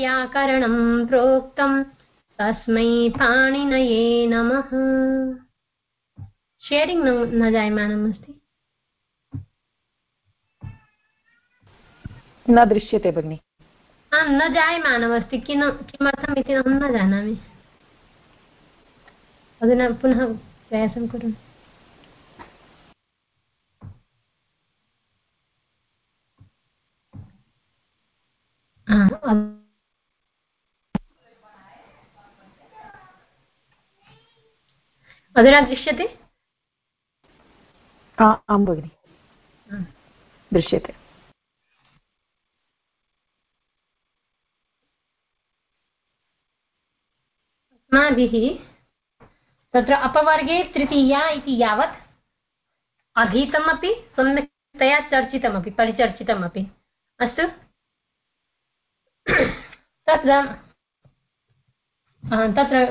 व्याकरणं प्रोक्तं तस्मै पाणिनये नमः। शेरिङ्ग् न जायमानम् अस्ति। न दृश्यते भगिनि। आं न जायमानमस्ति किन किमर्थम् इति अहं न जानामि। अधुना पुनः प्रयासं करोमि। अधुना दृश्यते? आं भगिनि। दृश्यते। अस्माभिः तत्र अपवर्गे तृतीया इति यावत् अधीतमपि सम्यक्तया चर्चितमपि परिचर्चितमपि। अस्तु। तत्र तत्र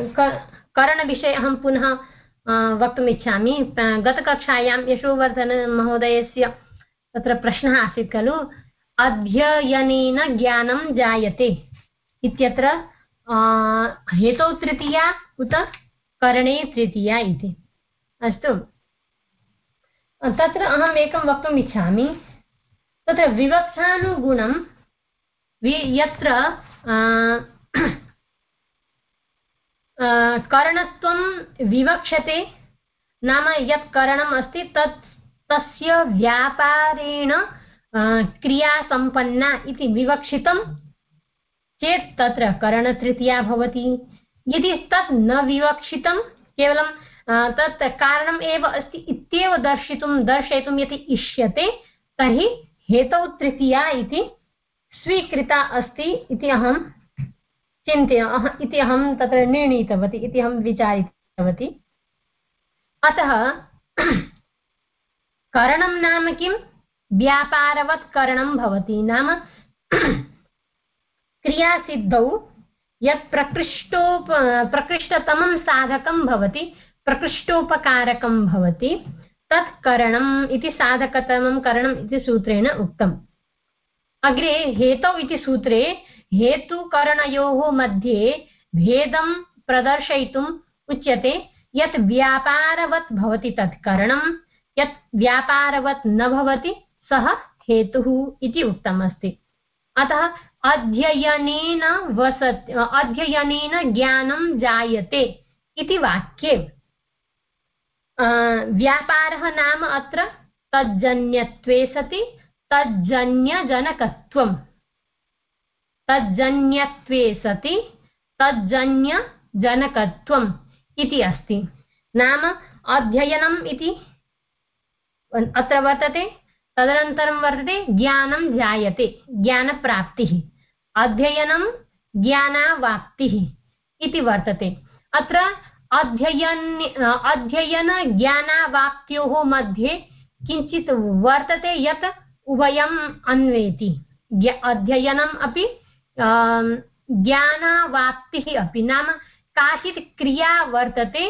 करणविषये अहं पुनः वक्तुम् इच्छामि। गतकक्षायां यशोवर्धनमहोदयस्य तत्र प्रश्नः आसीत् खलु, अध्ययनेन ज्ञानं जायते इत्यत्र हेतौ तृतीया उत करणे तृतीया इति। अस्तु। तत्र अहम् एकं वक्तुम् इच्छामि। तत्र विवक्षानुगुणं वि, यत्र करणत्वं विवक्षते नाम यत् करणम् अस्ति, तत् तस्य व्यापारेण क्रियासम्पन्ना इति विवक्षितं चेत् तत्र करणतृतीया भवति। यदि तत् न विवक्षितं केवलं तत् कारणम् एव अस्ति इत्येव दर्शितुं, दर्शयितुं यदि इष्यते, तर्हि हेतौ तृतीया इति स्वीकृता अस्ति इति अहं चिन्तय इति अहं तत्र निर्णीतवती, इति अहं विचारितवती। अतः करणं नाम किं? व्यापारवत् करणं भवति। नाम क्रियासिद्धौ यत् प्रकृष्टोप प्रकृष्टतमं साधकं भवति, प्रकृष्टोपकारकं भवति, तत् करणम् इति साधकतमं करणम् इति सूत्रेण उक्तम्। अग्रे हेतौ इति सूत्रे हेतुकरणयोः मध्ये भेदं प्रदर्शयितुम् उच्यते, यत् व्यापारवत् भवति तत् करणं, यत् व्यापारवत् न भवति सः हेतुः इति उक्तमस्ति। अतः अध्ययनेन वसत्, अध्ययनेन ज्ञानं जायते इति वाक्ये। व्यापारः नाम अत्र तज्जन्यत्वे सति, तज्जन्यजनकत्वम्। तज्जन्यत्वे सति तज्जन्यजनकत्वम् इति अस्ति। नाम अध्ययनम् इति अत्र वर्तते, तदनन्तरं वर्तते ज्ञानं जायते ज्ञानप्राप्तिः। अध्ययनं ज्ञानावाप्तिः इति वर्तते। अत्र अध्ययन्, अध्ययनज्ञानावाप्त्योः मध्ये किञ्चित् वर्तते यत् उभयम् अन्वेति। अध्ययनम् अपि ज्ञानावाप्तिः अपि नाम काचित् क्रिया वर्तते,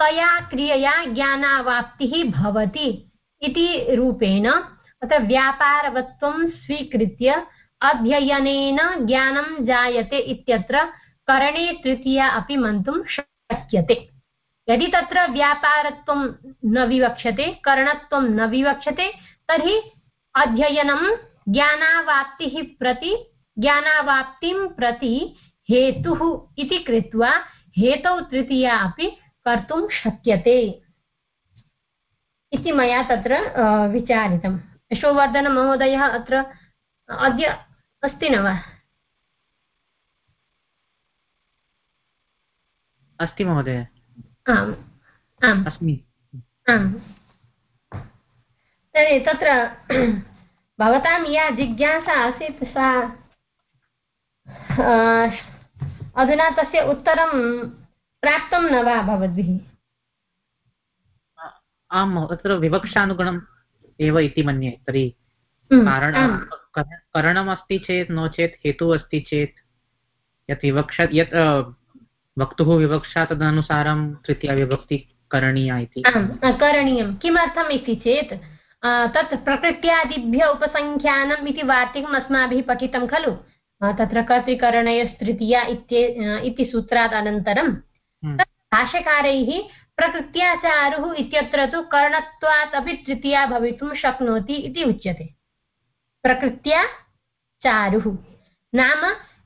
तया क्रियया ज्ञानावाप्तिः भवति इति रूपेण अत्र व्यापारवत्वं स्वीकृत्य अध्ययनेन ज्ञानं जायते इत्यत्र करणे तृतीया अपि मन्तुं शक्यते। यदि तत्र व्यापारत्वं न विवक्षते करणत्वं न विवक्षते तर्हि अध्ययनं ज्ञानावाप्तिः प्रति ज्ञानावाप्तिं प्रति हेतुः इति कृत्वा हेतौ तृतीया अपि कर्तुं शक्यते इति मया तत्र विचारितं यशोवर्धनमहोदयः अत्र अद्य अस्ति न वा? अस्ति महोदय। आम् आम्। अस्मि। आम्। तर्हि तत्र भवतां या जिज्ञासा आसीत् सा अधुना तस्य उत्तरं प्राप्तं न वा भवद्भिः? आम् अत्र विवक्षानुगुणम् एव इति मन्ये तर्हि कारण करणमस्ति चेत् नो चेत् हेतुः अस्ति चेत् यत् विवक्षा यत् वक्तुः विवक्षा तदनुसारं तृतीया विभक्ति करणीया इति। करणीयं किमर्थम् इति चेत् तत् प्रकृत्यादिभ्य उपसङ्ख्यानम् इति वार्तिकम् अस्माभिः पठितं खलु। तत्र कर्तृकरणयोस्तृतीया इति सूत्रात् अनन्तरं हम्म। भाष्यकारैः प्रकृत्या चारुः इत्यत्र तु कर्णत्वात् अपि तृतीया भवितुं शक्नोति इति उच्यते। प्रकृत्या चारुः नाम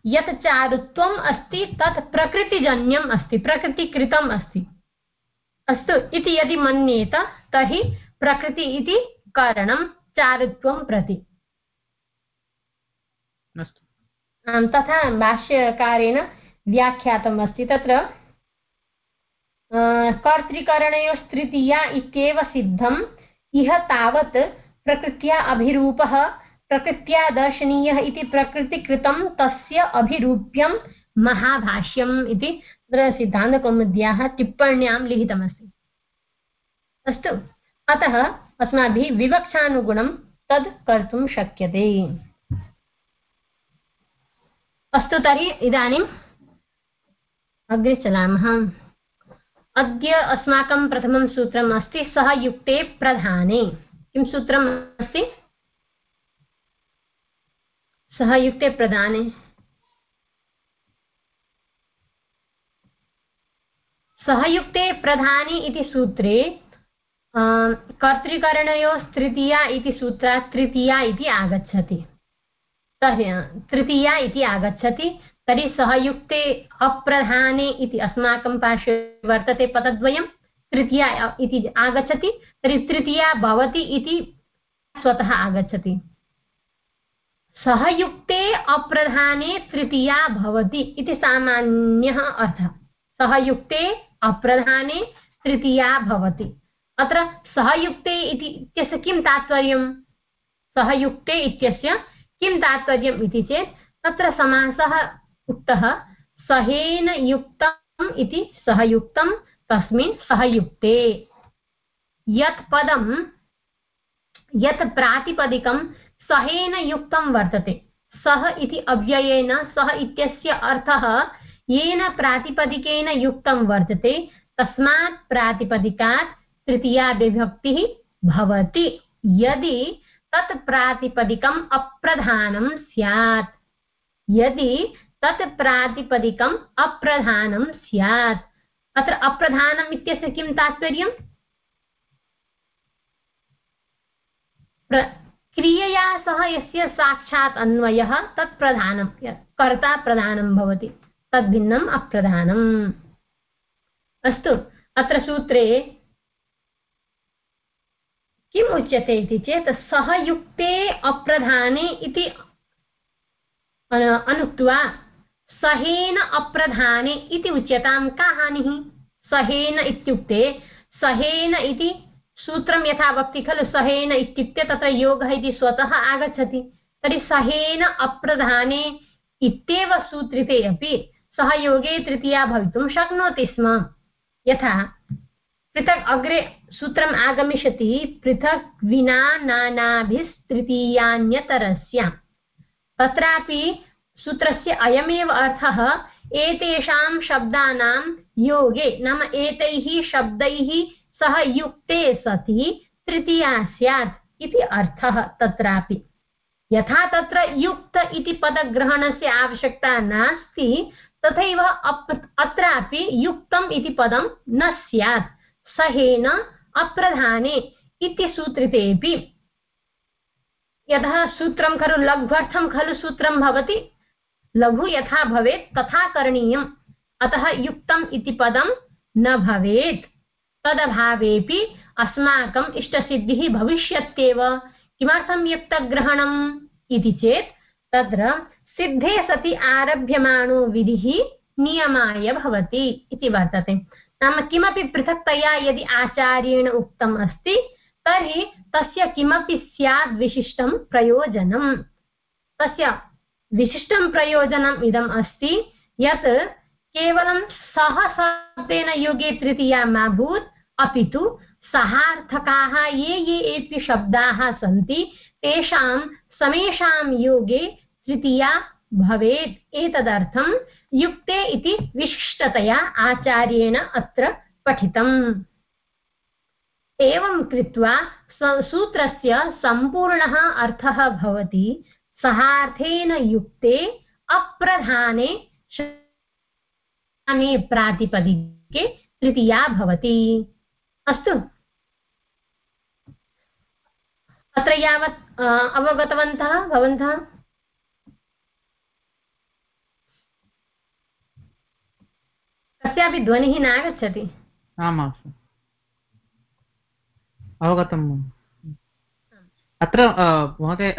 यत् चारुत्वम् अस्ति तत् प्रकृतिजन्यम् अस्ति प्रकृतिकृतम् अस्ति। अस्तु इति यदि मन्येत तर्हि प्रकृति इति कारणं चारुत्वं प्रति। तथा भाष्यकारेण व्याख्यातम् अस्ति तत्र कर्तृकरणयोस्तृतीया इत्येव सिद्धम्। इह तावत् प्रकृत्या अभिरूपः, प्रकृत्या दर्शनीयः इति प्रकृतिकृतं तस्य अभिरूप्यं महाभाष्यम् इति तत्र सिद्धान्तकौमुद्याः टिप्पण्यां लिखितमस्ति। अस्तु, अतः अस्माभिः विवक्षानुगुणं तद् कर्तुं शक्यते। अस्तु तर्हि इदानीम् अग्रे चलामः। अद्य अस्माकं प्रथमं सूत्रम् अस्ति, सः युक्ते प्रधाने। किं सूत्रम् अस्ति? सः युक्ते प्रधाने। सहयुक्ते प्रधाने इति सूत्रे कर्तृकरणयोः तृतीया इति सूत्रात् तृतीया इति आगच्छति। तृतीया इति आगच्छति। तर्हि सहयुक्ते अप्रधाने इति अस्माकं पार्श्वे वर्तते पदद्वयं। तृतीया इति आगच्छति। तर्हि तृतीया भवति इति स्वतः आगच्छति। सहयुक्ते अप्रधाने तृतीया भवति इति सामान्यः अर्थः। सहयुक्ते अप्रधाने तृतीया भवति। अत्र सहयुक्ते इति इत्यस्य किं तात्पर्यं? सहयुक्ते इत्यस्य किं तात्पर्यम् इति चेत् तत्र समासः उक्तः सहेन युक्तम् इति सहयुक्तं तस्मिन् सहयुक्ते। यत् पदं यत् प्रातिपदिकं सहेन युक्तं वर्तते। सः इति अव्ययेन सः इत्यस्य अर्थः येन प्रातिपदिकेन युक्तं वर्तते, तस्मात् प्रातिपदिकात् तृतीया विभक्तिः भवति। यदि तत् प्रातिपदिकम् अप्रधानं स्यात्। यदि तत् प्रातिपदिकम् अप्रधानं स्यात्, अत्र अप्रधानम् इत्यस्य किं तात्पर्यम् क्रियया सह यस्य साक्षात् अन्वयः, तत् प्रधानं कर्ता प्रधानं भवति, तद्भिन्नम् अप्रधानम्। अस्तु, अत्र सूत्रे किम् उच्यते इति चेत् सहयुक्ते अप्रधाने इति अनुक्त्वा सहेन अप्रधाने इति उच्यतां का हानिः सहेन इत्युक्ते, सहेन इति सूत्रं यथा वक्ति खलु, सहेन इत्युक्ते तत्र योगः इति स्वतः आगच्छति। तर्हि सहेन अप्रधाने इत्येव सूत्रिते अपि सहयोगे तृतीया भवितुं शक्नोति स्म। यथा पृथक् अग्रे सूत्रम् आगमिष्यति, पृथक् विना नानाभिस्तृतीयान्यतरस्य तत्रापि सूत्रस्य अयमेव अर्थः एतेषां शब्दानां योगे, नाम एतैः शब्दैः सह युक्ते सति तृतीया स्यात् इति अर्थः तत्रापि। यथा तत्र युक्त इति पदग्रहणस्य आवश्यकता नास्ति, तथैव अत्रापि युक्तम् इति पदं न स्यात्। सहेन अप्रधाने इति सूत्रितेऽपि। यतः सूत्रं खलु लघ्वर्थं खलु सूत्रं भवति। लघु यथा भवेत्, तथा करणीयम्। अतः युक्तम् इति पदं न भवेत्। तदभावेपि अस्माकम् इष्टसिद्धिः भविष्यत्येव। किमर्थं युक्तग्रहणम् इति चेत्, तत्र सिद्धे सति आरभ्यमाणो विधिः नियमाय भवति इति वर्तते। नाम किमपि पृथक्तया यदि आचार्येण उक्तम् अस्ति, तर्हि तस्य किमपि स्यात् विशिष्टं प्रयोजनम्। तस्य विशिष्टं प्रयोजनम् इदम् अस्ति, यत् केवलं सः शब्देन योगे तृतीया मा भूत् अपि तु सहार्थकाः ये ये एपि शब्दाः सन्ति, तेषां समेषां योगे तृतीया भवेत् एतदर्थं युक्ते इति विशिष्टतया आचार्येण अत्र पठितम्। एवं कृत्वा सूत्रस्य सम्पूर्णः अर्थः भवति, सहार्थेन युक्ते अप्रधाने प्रातिपदिके तृतीया भवति। अस्तु। अत्र यावत् अवगतवन्तः, भवन्तः? कस्यापि ध्वनिः नागच्छति। आम्। अवगतम् अत्र महोदय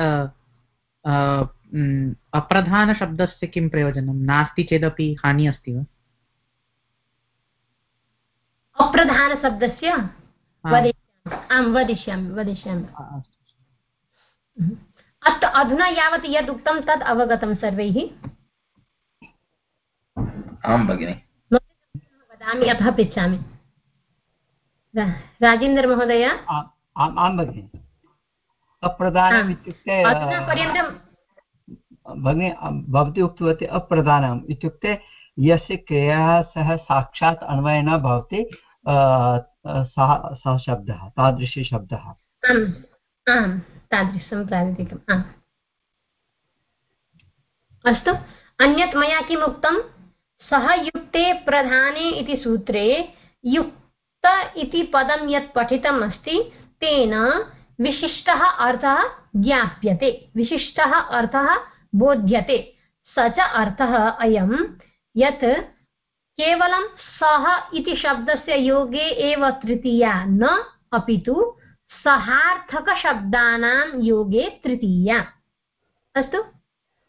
अप्रधानशब्दस्य किं प्रयोजनं? नास्ति चेदपि हानि अस्ति वा? अप्रधानशब्दस्य? आं वदिष्यामि। वदिष्यामि अस्तु। अधुना यावत् यद् उक्तं तद् अवगतं सर्वैः। आं भगिनि। वदामि अतः पृच्छामि। राजेन्द्रमहोदय आं भगिनि। अप्रधानम् इत्युक्ते भगिनि भवती उक्तवती अप्रधानम् इत्युक्ते यस्य क्रियाः सह साक्षात् अन्वयः न भवति सः सः शब्दः तादृशशब्दः आम् तादृशं प्रातिनिधिकम् आम्। अस्तु अन्यत् मया किम् उक्तं सः युक्ते प्रधाने इति सूत्रे युक्त इति पदं यत् पठितम् अस्ति, तेन विशिष्टः अर्थः ज्ञाप्यते, विशिष्टः अर्थः बोध्यते। स च अर्थः अयं यत् केवलं सः इति शब्दस्य योगे एव तृतीया न अपि तु सहार्थकशब्दानां योगे तृतीया। अस्तु?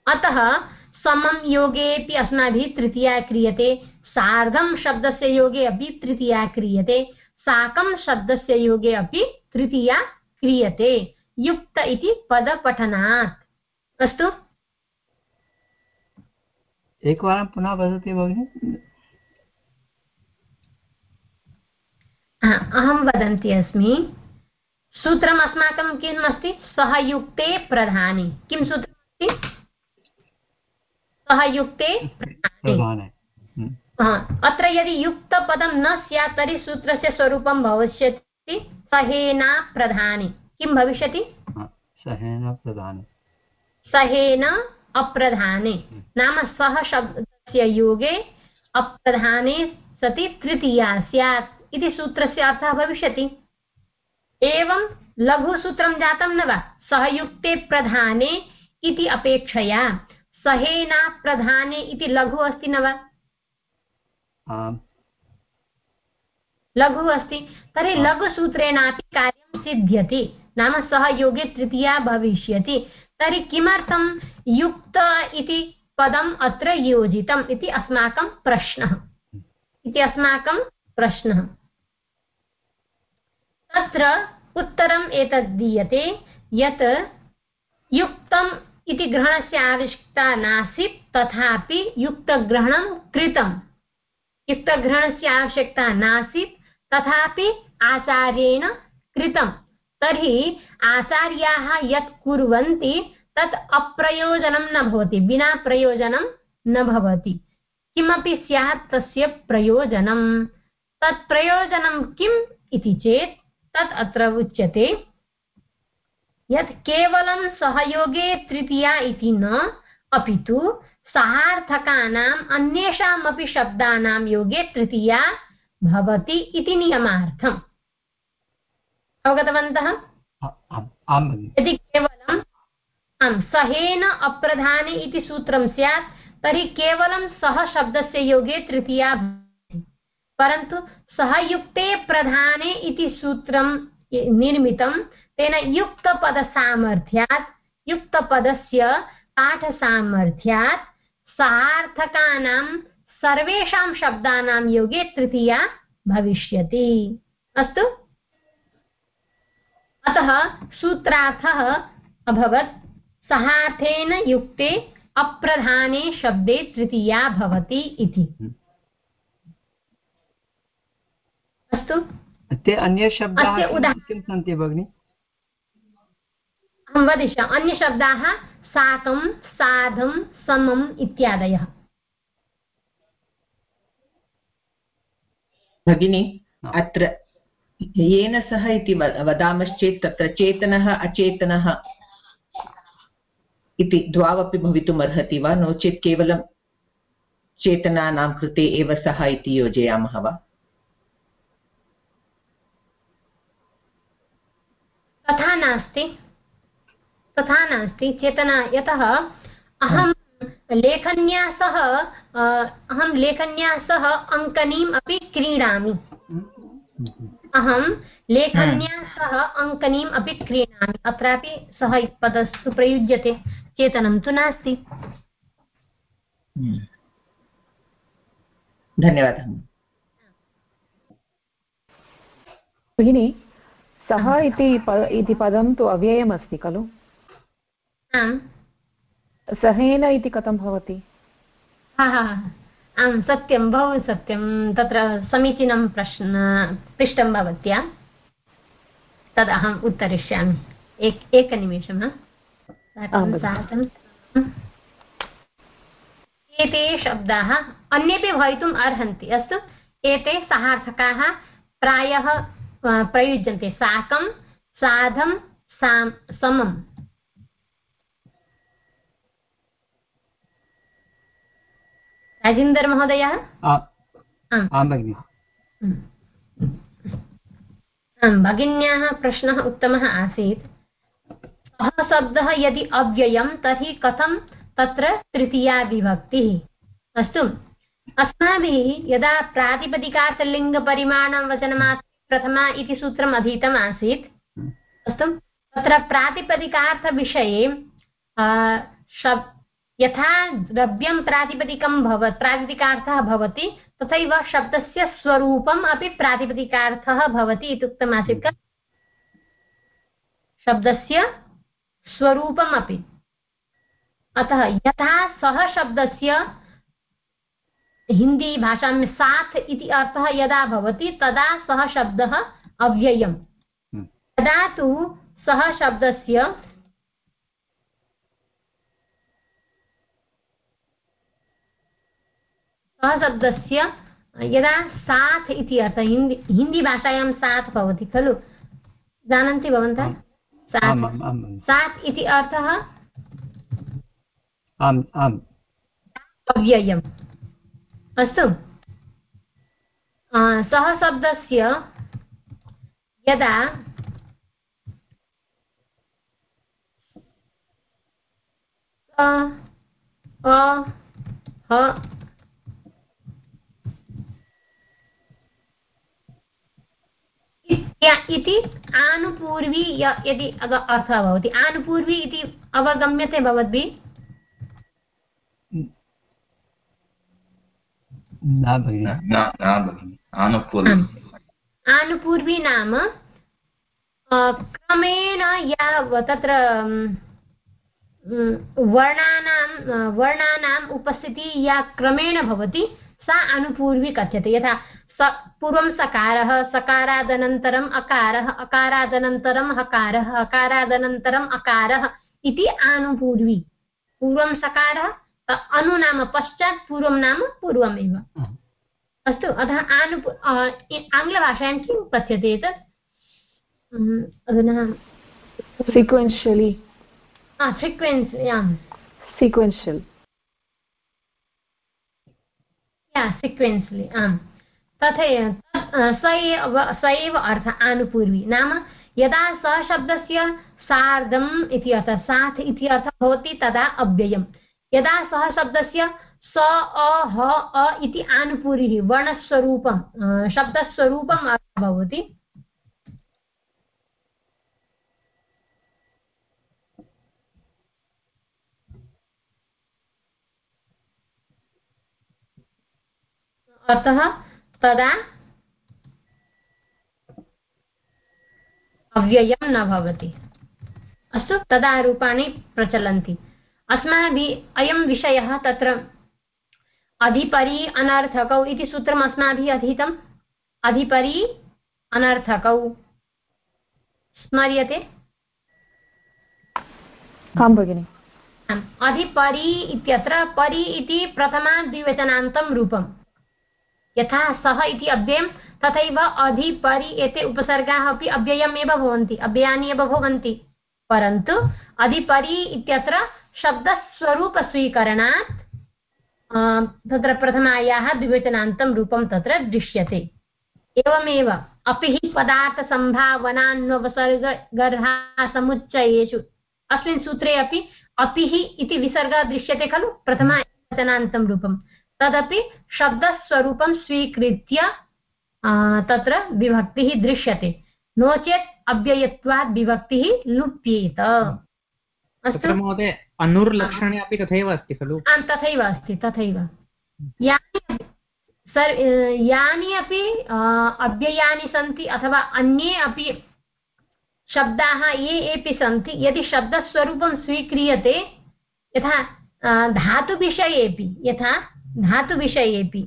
अतः समं योगेपि अस्माभिः तृतीया क्रियते। सार्धं शब्दस्य योगे अपि तृतीया क्रियते। साकं शब्दस्य योगे अपि तृतीया क्रियते। युक्त इति पदपठनात्। अस्तु। एकवारं पुनः वदति भगिनि। अहं वदन्ती अस्मि। सूत्रम् अस्माकं किम् अस्ति? सः युक्ते प्रधाने। किं सूत्रमस्ति? सः युक्ते अत्र यदि युक्तपदं न स्यात् तर्हि सूत्रस्य स्वरूपं भविष्यति। सहेना प्रधाने। किं भविष्यति? सहेन प्रधाने। सहेन अप्रधाने। नाम सः शब्दस्य योगे अप्रधाने सति तृतीया स्यात् इति सूत्रस्य अर्थः भविष्यति। एवं लघुसूत्रं जातं न वा? सहयुक्ते प्रधाने इति अपेक्षया। सहेना प्रधाने इति लघु अस्ति न वा? लघु अस्ति। तर्हि लघुसूत्रेणापि कार्यं सिद्ध्यति। नाम सः योगे तृतीया भविष्यति। तर्हि किमर्थं युक्त इति पदम् अत्र योजितम् इति अस्माकं प्रश्नः। इति अस्माकं प्रश्नः। तत्र उत्तरम् एतद् दीयते। यत् युक्तम् इति ग्रहणस्य आवश्यकता नासीत्, तथापि युक्तग्रहणं कृतं युक्तग्रहणस्य आवश्यकता नासीत्, तथापि आचार्येण कृतं तर्हि आचार्याः यत् कुर्वन्ति, तत् अप्रयोजनं न भवति, विना प्रयोजनं न भवति। किमपि स्यात् तस्य प्रयोजनं तत् प्रयोजनं किम् इति चेत्, तत् अत्र उच्यते। यत् केवलं सहयोगे तृतीया इति न अपि तु सहार्थकानाम् अन्येषामपि शब्दानां योगे तृतीया भवति इति नियमार्थम्। अवगतवन्तः? यदि केवलम् आम् सहेन अप्रधाने इति सूत्रं स्यात् तर्हि केवलं सः शब्दस्य योगे तृतीया परन्तु सः युक्ते प्रधाने इति सूत्रं निर्मितं तेन युक्तपदसामर्थ्यात् युक्तपदस्य पाठसामर्थ्यात् सार्थकानां सर्वेषां शब्दानां योगे तृतीया भविष्यति। अस्तु? अतः सूत्रार्थः अभवत्। सहार्थेन युक्ते अप्रधाने शब्दे तृतीया भवति इति। अस्तु? ते अन्यशब्दाः किं सन्ति भगिनि? वदिष्यामि अन्यशब्दाः साकं सार्धं समम् इत्यादयः। भगिनि अत्र येन सह इति वदामश्चेत् तत्र चेतनः अचेतनः इति द्वावपि भवितुम् अर्हति वा? नो चेत् केवलं चेतनानां कृते एव सः इति योजयामः वा? तथा नास्ति। तथा नास्ति चेतना। यतः अहं लेखन्या सह अहं लेखन्या सह अङ्कनीम् अपि क्रीणामि। अहं लेखन्या सह अङ्कनीम् अपि क्रीणामि। अत्रापि सः पदस्तु प्रयुज्यते। चेतनं तु नास्ति। धन्यवादः। भगिनि सः इति पदं तु अव्ययमस्ति खलु? सहेन इति कथं भवति? आं सत्यं बहु सत्यं। तत्र समीचीनं प्रश्न पृष्टं भवत्या तद् अहम् उत्तरिष्यामि। एक एकनिमेषं एते शब्दाः अन्येपि भवितुम् अर्हन्ति। अस्तु एते सहार्थकाः प्रायः प्रयुज्यन्ते। साकं साधं सां समम्। राजेन्दर् महोदयः? भगिन्याः प्रश्नः उत्तमः आसीत्। सः शब्दः यदि अव्ययं तर्हि कथं तत्र तृतीया विभक्तिः अस्तु। अस्माभिः यदा प्रातिपदिकार्थलिङ्गपरिमाणं वचनमात्र प्रथमा इति सूत्रम् अधीतम् आसीत्। अस्तु। तत्र प्रातिपदिकार्थविषये यथा द्रव्यं प्रातिपदिकं भवत् प्रातिपदिकार्थः भवति तथैव शब्दस्य स्वरूपम् अपि प्रातिपदिकार्थः भवति इति उक्तमासीत् शब्दस्य स्वरूपम् अतः यथा सः शब्दस्य हिन्दीभाषां साथ इति अर्थः यदा भवति तदा सः शब्दः अव्ययम्। हम्म। तदा तु सः शब्दस्य शब्दस्य यदा साथ इति अर्थः हिंदी हिन्दीभाषायां साथ भवति खलु? जानन्ति भवन्तः? सात् इति अर्थः? अव्ययम् अस्तु। सः शब्दस्य यदा अ इति आनुपूर्वी यदि अर्थः भवति। आनुपूर्वी इति अवगम्यते भवद्भिः? आनुपूर्वी। नाम क्रमेण या तत्र वर्णानां वर्णानाम् उपस्थितिः या क्रमेण भवति सा अनुपूर्वी कथ्यते। यथा स पूर्वं सकारः सकारादनन्तरम् अकारः अकारादनन्तरं हकारः हकारादनन्तरम् अकारः इति आनुपूर्वी। पूर्वं सकारः अनु नाम पश्चात् पूर्वं नाम पूर्वमेव। अस्तु अतः आनु आङ्ग्लभाषायां किं कथ्यते तत् अधुना सीक्वेन्शियलि सीक्वेन्स् सीक्वेन्शियल् सीक्वेन्स्लि आम्। तथैव स एव स एव अर्थ आनुपूर्वी। नाम, यदा स शब्दस्य सार्धम् इति अर्थः साथ इति अर्थः भवति, तदा अव्ययम्। यदा सः शब्दस्य स, अ, ह, अ इति आनुपूरिः वर्णस्वरूपं शब्दस्वरूपम् भवति। अतः तदा अव्ययं न भवति। अस्तु तदा रूपाणि प्रचलन्ति। अस्माभिः अयं विषयः तत्र अधिपरि अनर्थकौ इति सूत्रम् अस्माभिः अधीतम्। अधिपरि अनर्थकौ। स्मर्यते? आं भगिनि। अधिपरि इत्यत्र परि इति प्रथमा द्विवचनान्तं रूपम्। यथा सः इति अव्ययं तथैव अधि परि एते उपसर्गाः अपि अव्ययमेव भवन्ति, अव्ययानि एव भवन्ति। परन्तु अधिपरि इत्यत्र शब्दस्वरूपस्वीकरणात् तत्र प्रथमायाः द्विवचनान्तं रूपं तत्र दृश्यते। एवमेव, अपि हि पदार्थसम्भावनान्वसर्गगर्हासमुच्चयेषु, अस्मिन् सूत्रे अपि अपि हि इति विसर्गः दृश्यते खलु प्रथमावचनान्तं रूपं तदपि शब्दस्वरूपं स्वीकृत्य तत्र विभक्तिः दृश्यते। नो चेत् अव्ययत्वात् विभक्तिः लुप्येत। अस्तु। महोदय अनुर्लक्षणे अपि तथैव अस्ति खलु? आं तथैव अस्ति तथैव। यानि सर् यानि अपि अव्ययानि सन्ति अथवा अन्ये अपि शब्दाः ये एपि सन्ति यदि शब्दस्वरूपं स्वीक्रियते यथा धातुविषयेपि यथा धातुविषयेपि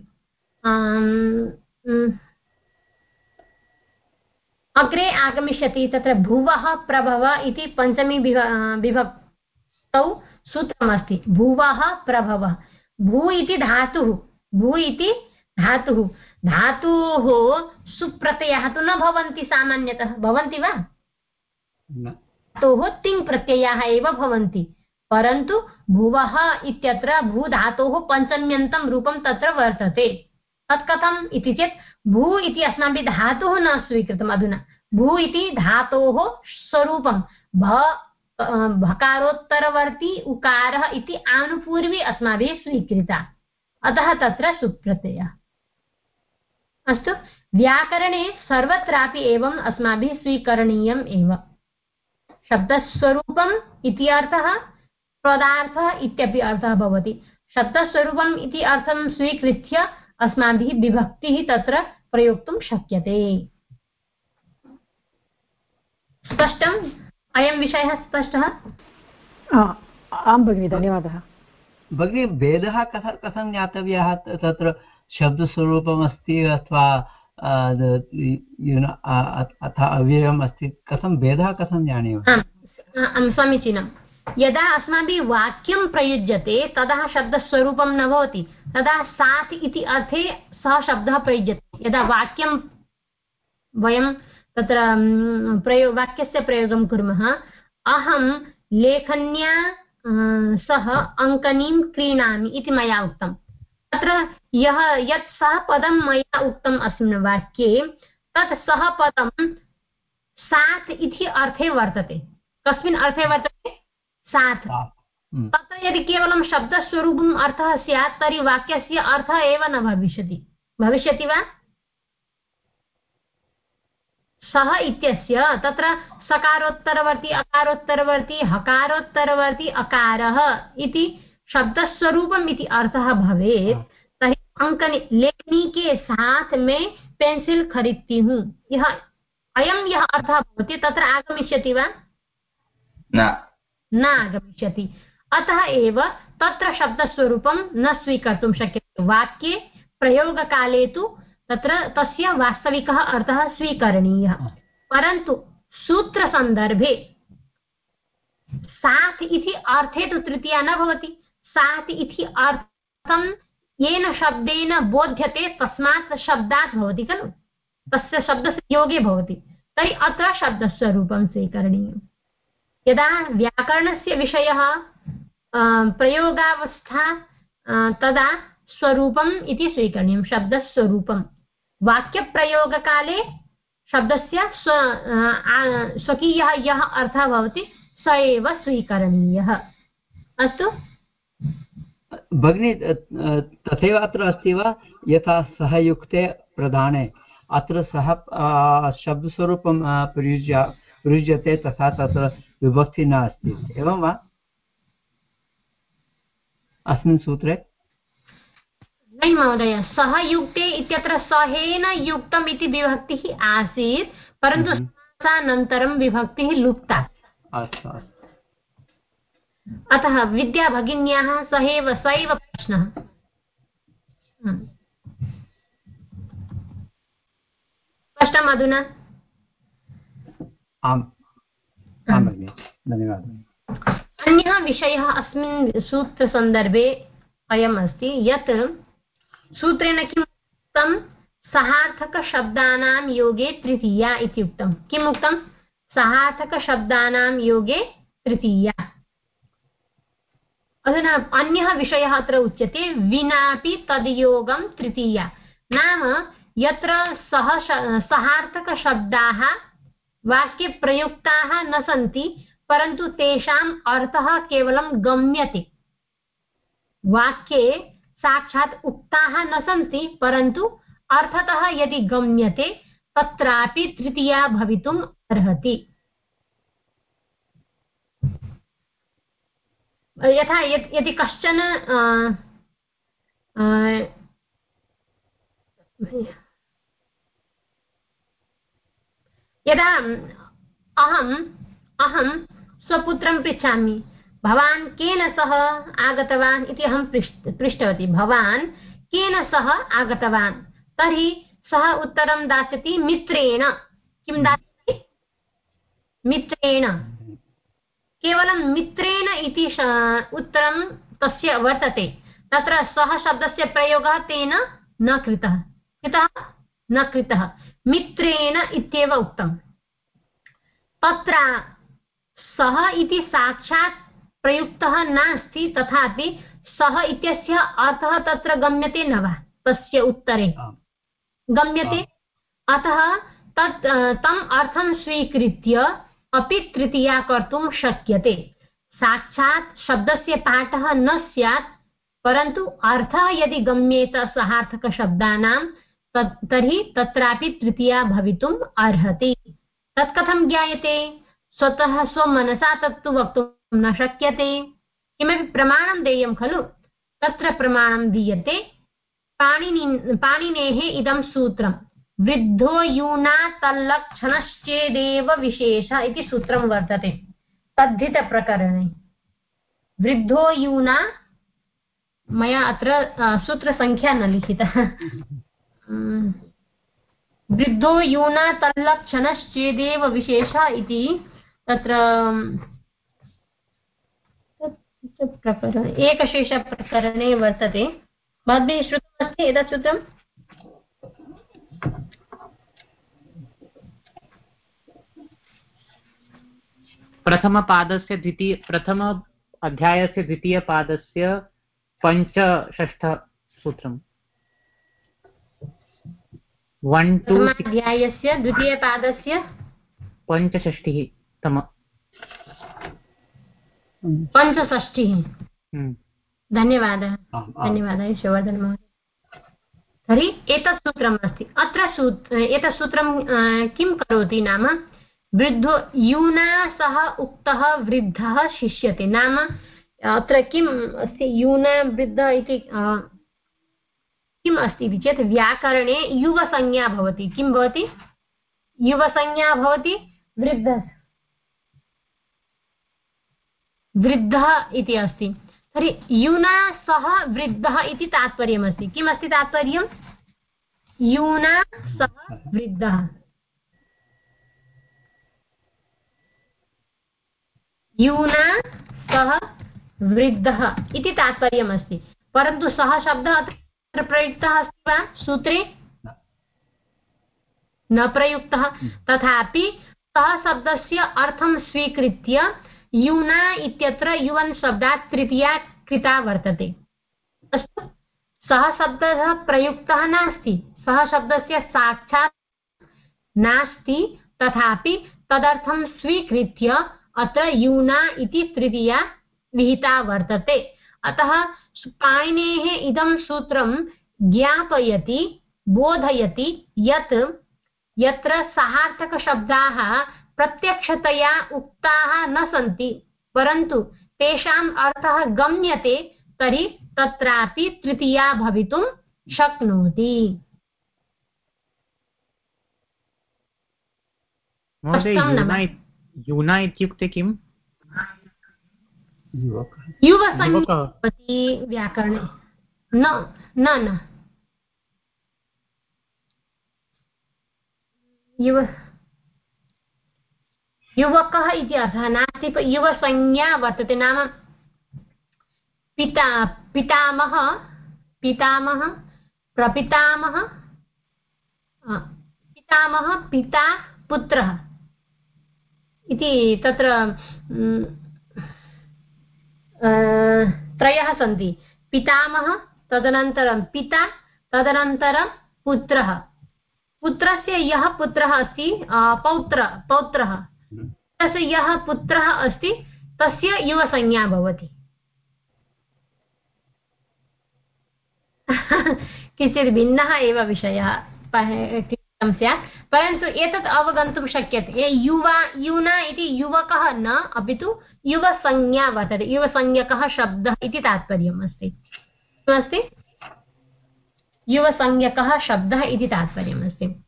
अग्रे आगमिष्यति तत्र भुवः प्रभव इति पञ्चमी विभक्तौ सूत्रमस्ति। भुवः प्रभवः। भू इति धातुः। भू इति धातुः। धातुः सुप्रत्ययः तु न भवन्ति सामान्यतः। भवन्ति वा? धातोः तिङ् प्रत्ययाः एव भवन्ति। परन्तु भुवः इत्यत्र भूधातोः पञ्चम्यन्तं रूपं तत्र वर्तते। तत् कथम् इति चेत् भू इति अस्माभिः धातुः न स्वीकृतम् अधुना। भू इति धातोः स्वरूपं। भ भकारोत्तरवर्ती उकारः इति आनुपूर्वी अस्माभिः स्वीकृता। अतः तत्र सुप्रत्ययः अस्तु, व्याकरणे सर्वत्रापि एवम् अस्माभिः स्वीकरणीयम् एव। शब्दस्वरूपम् इति अर्थः पदार्थः इत्यपि अर्थः भवति। शब्दस्वरूपम् इति अर्थं स्वीकृत्य अस्माभिः विभक्तिः तत्र प्रयोक्तुं शक्यते। स्पष्टम्? अयं विषयः स्पष्टः? आं भगिनि धन्यवादः। भगिनि भेदः कथ कथं ज्ञातव्यः? तत्र शब्दस्वरूपमस्ति अथवा अथ अव्ययम् अस्ति कथं भेदः कथं जानीमः? समीचीनं यदा अस्माभिः वाक्यं प्रयुज्यते, तदा शब्दस्वरूपं न भवति। तदा सात् इति अर्थे सः शब्दः प्रयुज्यते। यदा वाक्यं वयं तत्र प्रयो, वाक्यस्य प्रयोगं कुर्मः, अहं लेखन्या सह अङ्कनीं क्रीणामि इति मया उक्तं। तत्र यः, यत् सः पदं मया उक्तम् अस्मिन् वाक्ये, तत् सः पदं सात् इति अर्थे वर्तते। कस्मिन् अर्थे वर्तते? सात् तत्र यदि केवलं शब्दस्वरूपम् अर्थः स्यात् तर्हि वाक्यस्य अर्थः एव न भविष्यति। भविष्यति वा? सः इत्यस्य तत्र सकारोत्तरवर्ती अकारोत्तरवर्ती हकारोत्तरवर्ती अकारः इति शब्दस्वरूपम् इति अर्थः भवेत् तर्हि अङ्कनी लेखनी के साथ में पेन्सिल् खरीदती हूँ यः अयं यः अर्थः भवति तत्र आगमिष्यति वा? न। आगमिष्यति अतः एव तत्र शब्दस्वरूपं न स्वीकर्तुं शक्यते। वाक्ये प्रयोगकाले तु तत्र तस्य वास्तविकः अर्थः स्वीकरणीयः। परन्तु सूत्रसन्दर्भे सात् इति अर्थे तु तृतीया न भवति। सात् इति अर्थं येन शब्देन बोध्यते तस्मात् शब्दात् भवति खलु। तस्य शब्दस्य योगे भवति। तर्हि अत्र शब्दस्वरूपं स्वीकरणीयम्। यदा व्याकरणस्य विषयः प्रयोगावस्था तदा स्वरूपम् इति स्वीकरणीयं, शब्दस्वरूपम्। वाक्यप्रयोगकाले शब्दस्य स्व स्वकीयः यः अर्थः भवति, स एव स्वीकरणीयः। अस्तु। भगिनी तथैव अत्र अस्ति वा? यथा सहयुक्ते प्रधाने, अत्र सः शब्दस्वरूपं प्रयुज्य, प्रयुज्यते तथा तत्र विभक्तिः न अस्ति एवं वा? अस्मिन् सूत्रे? नै महोदय सः युक्ते इत्यत्र सहेन युक्तम् इति विभक्तिः आसीत् परन्तु हम्म। समासानन्तरं विभक्तिः लुप्ता। अतः विद्याभगिन्याः स एव स एव प्रश्नः। स्पष्टम् अधुना? अन्यः विषयः अस्मिन् सूत्रसन्दर्भे अयम् अस्ति यत् सूत्रेण किम् उक्तं? सहार्थकशब्दानां योगे तृतीया इति उक्तं। किम् उक्तं? सहार्थकशब्दानां योगे तृतीया। अधुना अन्यः विषयः अत्र उच्यते विनापि तद्योगं तृतीया। नाम यत्र सह सहार्थकशब्दाः वाक्ये प्रयुक्ताः न सन्ति, परन्तु तेषाम् अर्थः केवलं गम्यते। वाक्ये साक्षात् उक्ताः न सन्ति, परन्तु अर्थतः यदि गम्यते, तत्रापि तृतीया भवितुम् अर्हति। यथा यदि कश्चन यदा अहम् अहं स्वपुत्रं पृच्छामि भवान् केन सह आगतवान् इति अहं पृष्ट पृष्टवती। भवान् केन सह आगतवान्? तर्हि सः उत्तरं दास्यति मित्रेण। किं दास्यति? मित्रेण। केवलं मित्रेण इति उत्तरं तस्य वर्तते। तत्र सः शब्दस्य प्रयोगः तेन न कृतः। कृतः? न कृतः। मित्रेण इत्येव उक्तम्। तत्र सः इति साक्षात् प्रयुक्तः नास्ति तथापि सः इत्यस्य अर्थः तत्र गम्यते न वा? तस्य उत्तरे। गम्यते? अतः तत् तम् अर्थं स्वीकृत्य अपि तृतीया कर्तुं शक्यते। साक्षात् शब्दस्य पाठः न स्यात् परन्तु अर्थः यदि गम्येत सहार्थकशब्दानां तर्हि तत्रापि तृतीया भवितुम् अर्हति। तत् कथं ज्ञायते? स्वतः स्वमनसा तत्तु वक्तुं न शक्यते। किमपि प्रमाणं देयं खलु? तत्र प्रमाणं दीयते। पाणिनि, पाणिनेः इदं सूत्रं वृद्धो यूना तल्लक्षणश्चेदेव विशेष इति सूत्रं वर्तते। तद्धितप्रकरणे। वृद्धो यूना, मया अत्र सूत्रसङ्ख्या न लिखिता। वृद्धो यूना तल्लक्षणश्चेदेव विशेष इति। तत्र प्रकरण एकशेषप्रकरणे वर्तते। भवद्भिः श्रुतमस्ति? एतत् सूत्रम् प्रथमपादस्य द्वितीय प्रथम अध्यायस्य द्वितीयपादस्य पञ्चषष्ठसूत्रम्। One two अध्यायस्य द्वितीयपादस्य? पञ्चषष्टिः तम. पञ्चषष्टिः। धन्यवादः. धन्यवादः यशोवर्धनमहोदय तर्हि एतत् सूत्रम् अस्ति। अत्र सूत्र एतत् सूत्रं किं करोति नाम? वृद्धो यूना सह उक्तः वृद्धः शिष्यते। नाम अत्र किम् अस्ति? यूना वृद्ध इति किम् अस्ति इति चेत् व्याकरणे युवसंज्ञा भवति। किं भवति? युवसंज्ञा भवति वृद्ध। वृद्धः इति अस्ति। तर्हि यूना सह वृद्धः इति तात्पर्यमस्ति। किमस्ति तात्पर्यं? यूना सह वृद्धः। यूना सः वृद्धः इति तात्पर्यमस्ति। परन्तु सः शब्दः अत्र प्रयुक्तः अस्ति वा? सूत्रे? न प्रयुक्तः। तथापि सः शब्दस्य अर्थं स्वीकृत्य यूना इत्यत्र युवन् शब्दात् तृतीया कृता वर्तते। अस्तु, सः शब्दः प्रयुक्तः नास्ति। सः शब्दस्य साक्षात् नास्ति। तथापि तदर्थं स्वीकृत्य अत्र यूना इति तृतीया विहिता वर्तते। अतः पाणिनेः इदं सूत्रं ज्ञापयति बोधयति यत् यत्र सहार्थकशब्दाः प्रत्यक्षतया उक्ताः न सन्ति परन्तु तेषाम् अर्थः गम्यते तर्हि तत्रापि तृतीया भवितुं शक्नोति। यूना इत्युक्ते किम्? युवसंज्ञपति व्याकरणे। न न न। युव युवकः इति अर्थः नास्ति युवसंज्ञा वर्तते नाम पिता पितामह पितामह प्रपितामह पितामह पिता पुत्रः। इति तत्र त्रयः सन्ति। पितामहः, तदनन्तरं पिता, तदनन्तरं पुत्रः। पुत्रस्य यः पुत्रः अस्ति पौत्र, पौत्रः। तस्य यः पुत्रः अस्ति, तस्य युवसंज्ञा भवति। किञ्चित् भिन्नः एव विषयः। स्यात्। परन्तु एतत् अवगन्तुं शक्यते। युवा, युना इति युवकः न, अपि तु युवसंज्ञा वर्तते। युवसंज्ञकः शब्दः इति तात्पर्यम् अस्ति। किमस्ति? युवसंज्ञकः शब्दः इति तात्पर्यम् अस्ति।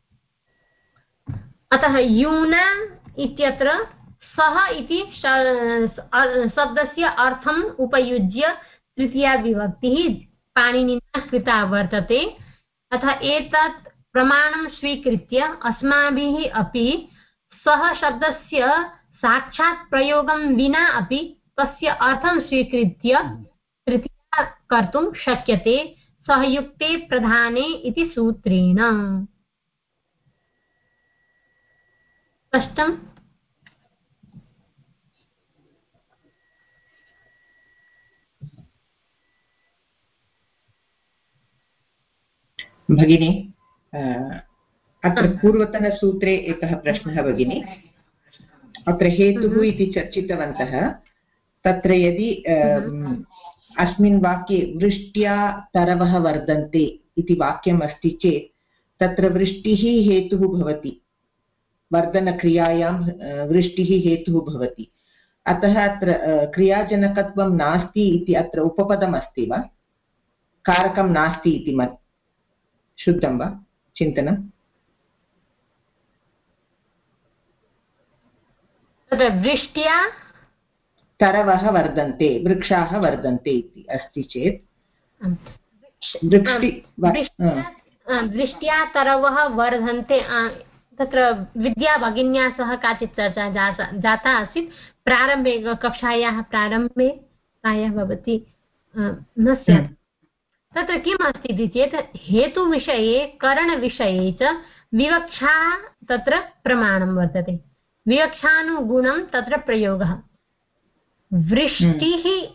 अतः यूना इत्यत्र सः इति शब्दस्य अर्थम् उपयुज्य तृतीया विभक्तिः पाणिनिना कृता वर्तते। अतः एतत् प्रमाणं स्वीकृत्य अस्माभिः अपि सः शब्दस्य साक्षात् प्रयोगं विना अपि तस्य अर्थं स्वीकृत्य तृतीया कर्तुं शक्यते सहयुक्ते प्रधाने इति सूत्रेण। स्पष्टम् भगिनी अत्र पूर्वतनसूत्रे एकः प्रश्नः भगिनि। अत्र हेतुः हम्म। इति चर्चितवन्तः। तत्र यदि अस्मिन् वाक्ये वृष्ट्या तरवः वर्धन्ते इति वाक्यम् अस्ति चेत् तत्र वृष्टिः हेतुः भवति। वर्धनक्रियायां वृष्टिः हेतुः भवति। अतः अत्र क्रियाजनकत्वं नास्ति इति अत्र उपपदम् अस्ति वा? कारकं नास्ति इति मत् शुद्धं वा? चिन्तनं वृष्ट्या तरवः वर्धन्ते वृक्षाः वर्धन्ते इति अस्ति चेत्। वृष्ट्या तरवः वर्धन्ते तत्र विद्याभगिन्या सह काचित् चर्चा जाता आसीत्। प्रारम्भे कक्षायाः प्रारम्भे प्रायः भवती न स्यात्। तत्र किम् अस्ति इति चेत् हेतुविषये करणविषये च विवक्षा तत्र प्रमाणं वर्तते। विवक्षानुगुणं तत्र प्रयोगः। वृष्टिः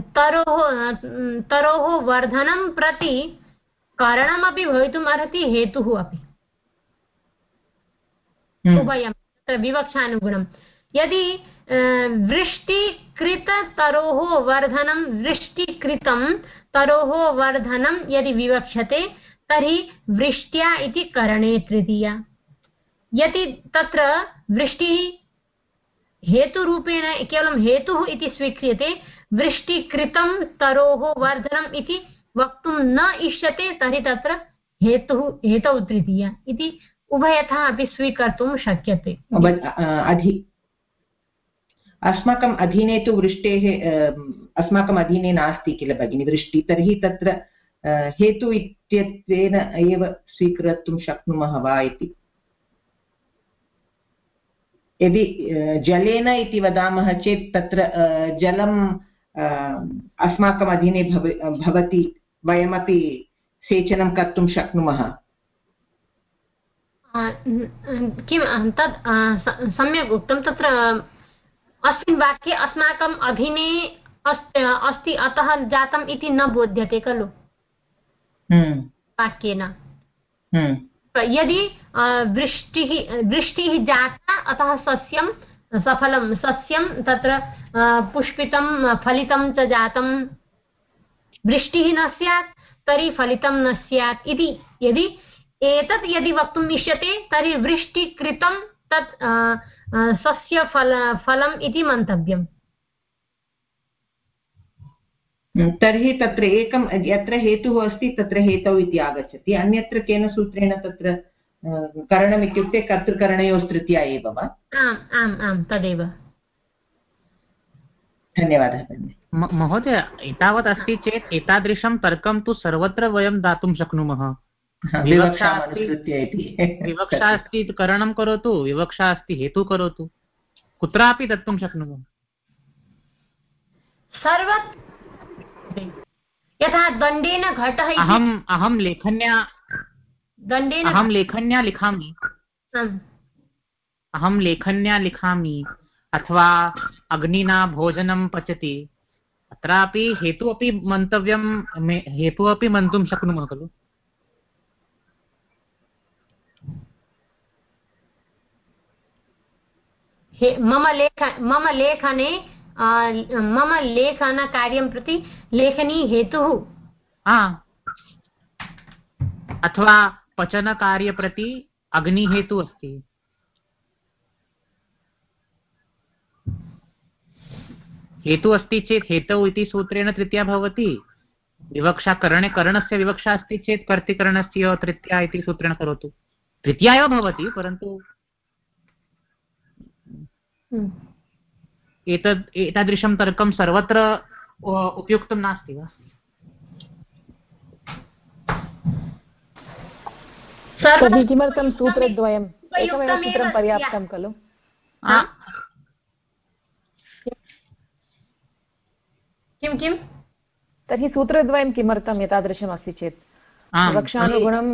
तरोः तरोः वर्धनं प्रति कारणमपि भवितुम् अर्हति हेतुः अपि। हम्म। उभयं तत्र विवक्षानुगुणं। यदि वृष्टिकृततरोः वर्धनं वृष्टिकृतं तरोः वर्धनं यदि विवक्षते तर्हि वृष्ट्या इति करणे तृतीया। यदि तत्र वृष्टिः हेतुरूपेण, केवलं हेतुः इति स्वीक्रियते, वृष्टिकृतं तरोः वर्धनम् इति वक्तुं न इष्यते, तर्हि तत्र हेतुः, हेतौ तृतीया। इति उभयथा अपि स्वीकर्तुं शक्यते। अधि अस्माकम् अधीने तु वृष्टेः अस्माकम् अधीने नास्ति किल भगिनि? वृष्टि तर्हि तत्र हेतु इत्यत्वेन एव स्वीकर्तुं शक्नुमः वा इति? यदि जलेन इति वदामः चेत् तत्र जलम् अस्माकम् अधीने भव, भवति, वयमपि सेचनं कर्तुं शक्नुमः। किं तत् सम्यक् उक्तं तत्र अस्मिन् वाक्ये अस्माकम् अधीने अस्ति अतः जातम् इति न बोध्यते खलु हम्म। वाक्येन हम्म। यदि वृष्टिः वृष्टिः जाता अतः सस्यं सफलं सस्यं तत्र पुष्पितं फलितं च जातं वृष्टिः न स्यात् तर्हि फलितं न स्यात् इति यदि एतत् यदि वक्तुम् इष्यते तर्हि वृष्टिकृतं तत् सस्यफल फलम् इति मन्तव्यम्। तर्हि तत्र एकं यत्र हेतुः अस्ति तत्र हेतौ इति आगच्छति। अन्यत्र केन सूत्रेण तत्र करणम् इत्युक्ते कर्तृकरणयोस्तृतीया एव वा? आम् आम् आम् तदेव। धन्यवादः महोदय एतावत् अस्ति चेत् एतादृशं तर्कं तु सर्वत्र वयं दातुं शक्नुमः। विवक्षा अस्ति करणं करोतु विवक्षा अस्ति हेतु करोतु। कुत्रापि दत्तुं शक्नुमः? सर्वत्र यथा दण्डेन घटः अहम् अहं लेखन्या दण्डेन अहं लेखन्या लिखामि। अहं लेखन्या लिखामि अथवा अग्निना भोजनं पचति। अत्रापि हेतु अपि मन्तव्यं हेतु अपि मन्तुं शक्नुमः खलु? मम लेख, मम लेखने मम लेखनकार्यं प्रति लेखनी हेतुः अथवा पचनकार्यप्रति अग्निहेतुः अस्ति। हेतुः अस्ति चेत् हेतौ इति सूत्रेण तृतीया भवति। विवक्षा करणे, करणस्य विवक्षा अस्ति चेत् कर्तिकरणस्य तृतीया इति सूत्रेण करोतु। तृतीया एव भवति, परन्तु। एतद् एतादृशं तर्कं सर्वत्र उपयुक्तं नास्ति वा? किमर्थं सूत्रद्वयम् एकमेव सूत्रं पर्याप्तं खलु। किं किं? तर्हि सूत्रद्वयं किमर्थम् एतादृशम् अस्ति चेत् विवक्षानुगुणं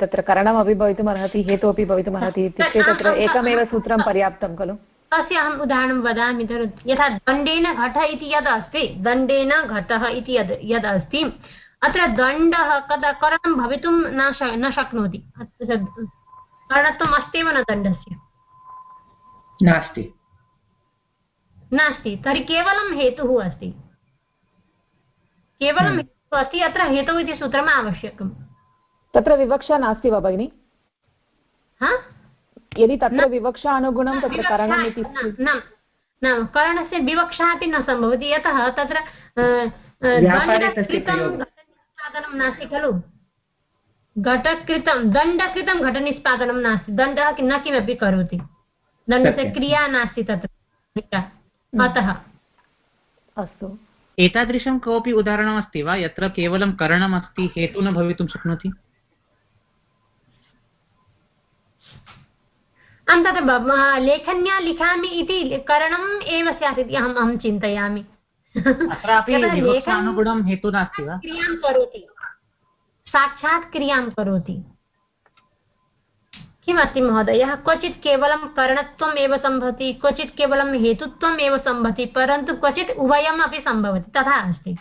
तत्र करणमपि भवितुमर्हति हेतुः अपि भवितुमर्हति इत्युक्ते तत्र एकमेव सूत्रं पर्याप्तं खलु। तस्य अहम् उदाहरणं वदामि यथा दण्डेन घट इति यद् अस्ति दण्डेन घटः इति यद् यद् अस्ति अत्र दण्डः कदा करणं भवितुं न न शक्नोति। करणत्वम् अस्त्येव न दण्डस्य। नास्ति। नास्ति तर्हि केवलं हेतुः अस्ति। केवलं हम्म। हेतुः अस्ति अत्र हेतुः इति सूत्रम् आवश्यकम्। तत्र विवक्षा नास्ति वा भगिनि? यदि तत्र विवक्षा अनुगुणं तत्र करणम् इति न करणस्य विवक्षा अपि न सम्भवति। यतः तत्र निष्पादनं नास्ति खलु। घटकृतं दण्डकृतं घटनिष्पादनं नास्ति। दण्डः न किमपि करोति। दण्डस्य क्रिया नास्ति तत्र। अतः। अस्तु। एतादृशं कोऽपि उदाहरणमस्ति वा? यत्र केवलं करणमस्ति हेतु न भवितुं शक्नोति? अहं तत्र लेखन्या लिखामि इति करणम् एव स्यात् इति अहम् अहं चिन्तयामि। क्रियाँ करोति। साक्षात् क्रियाँ करोति। किमस्ति महोदयः? क्वचित् केवलं करणत्वम् एव सम्भवति क्वचित् केवलं हेतुत्वम् एव सम्भवति परन्तु क्वचित् उभयम् अपि सम्भवति तथा अस्ति।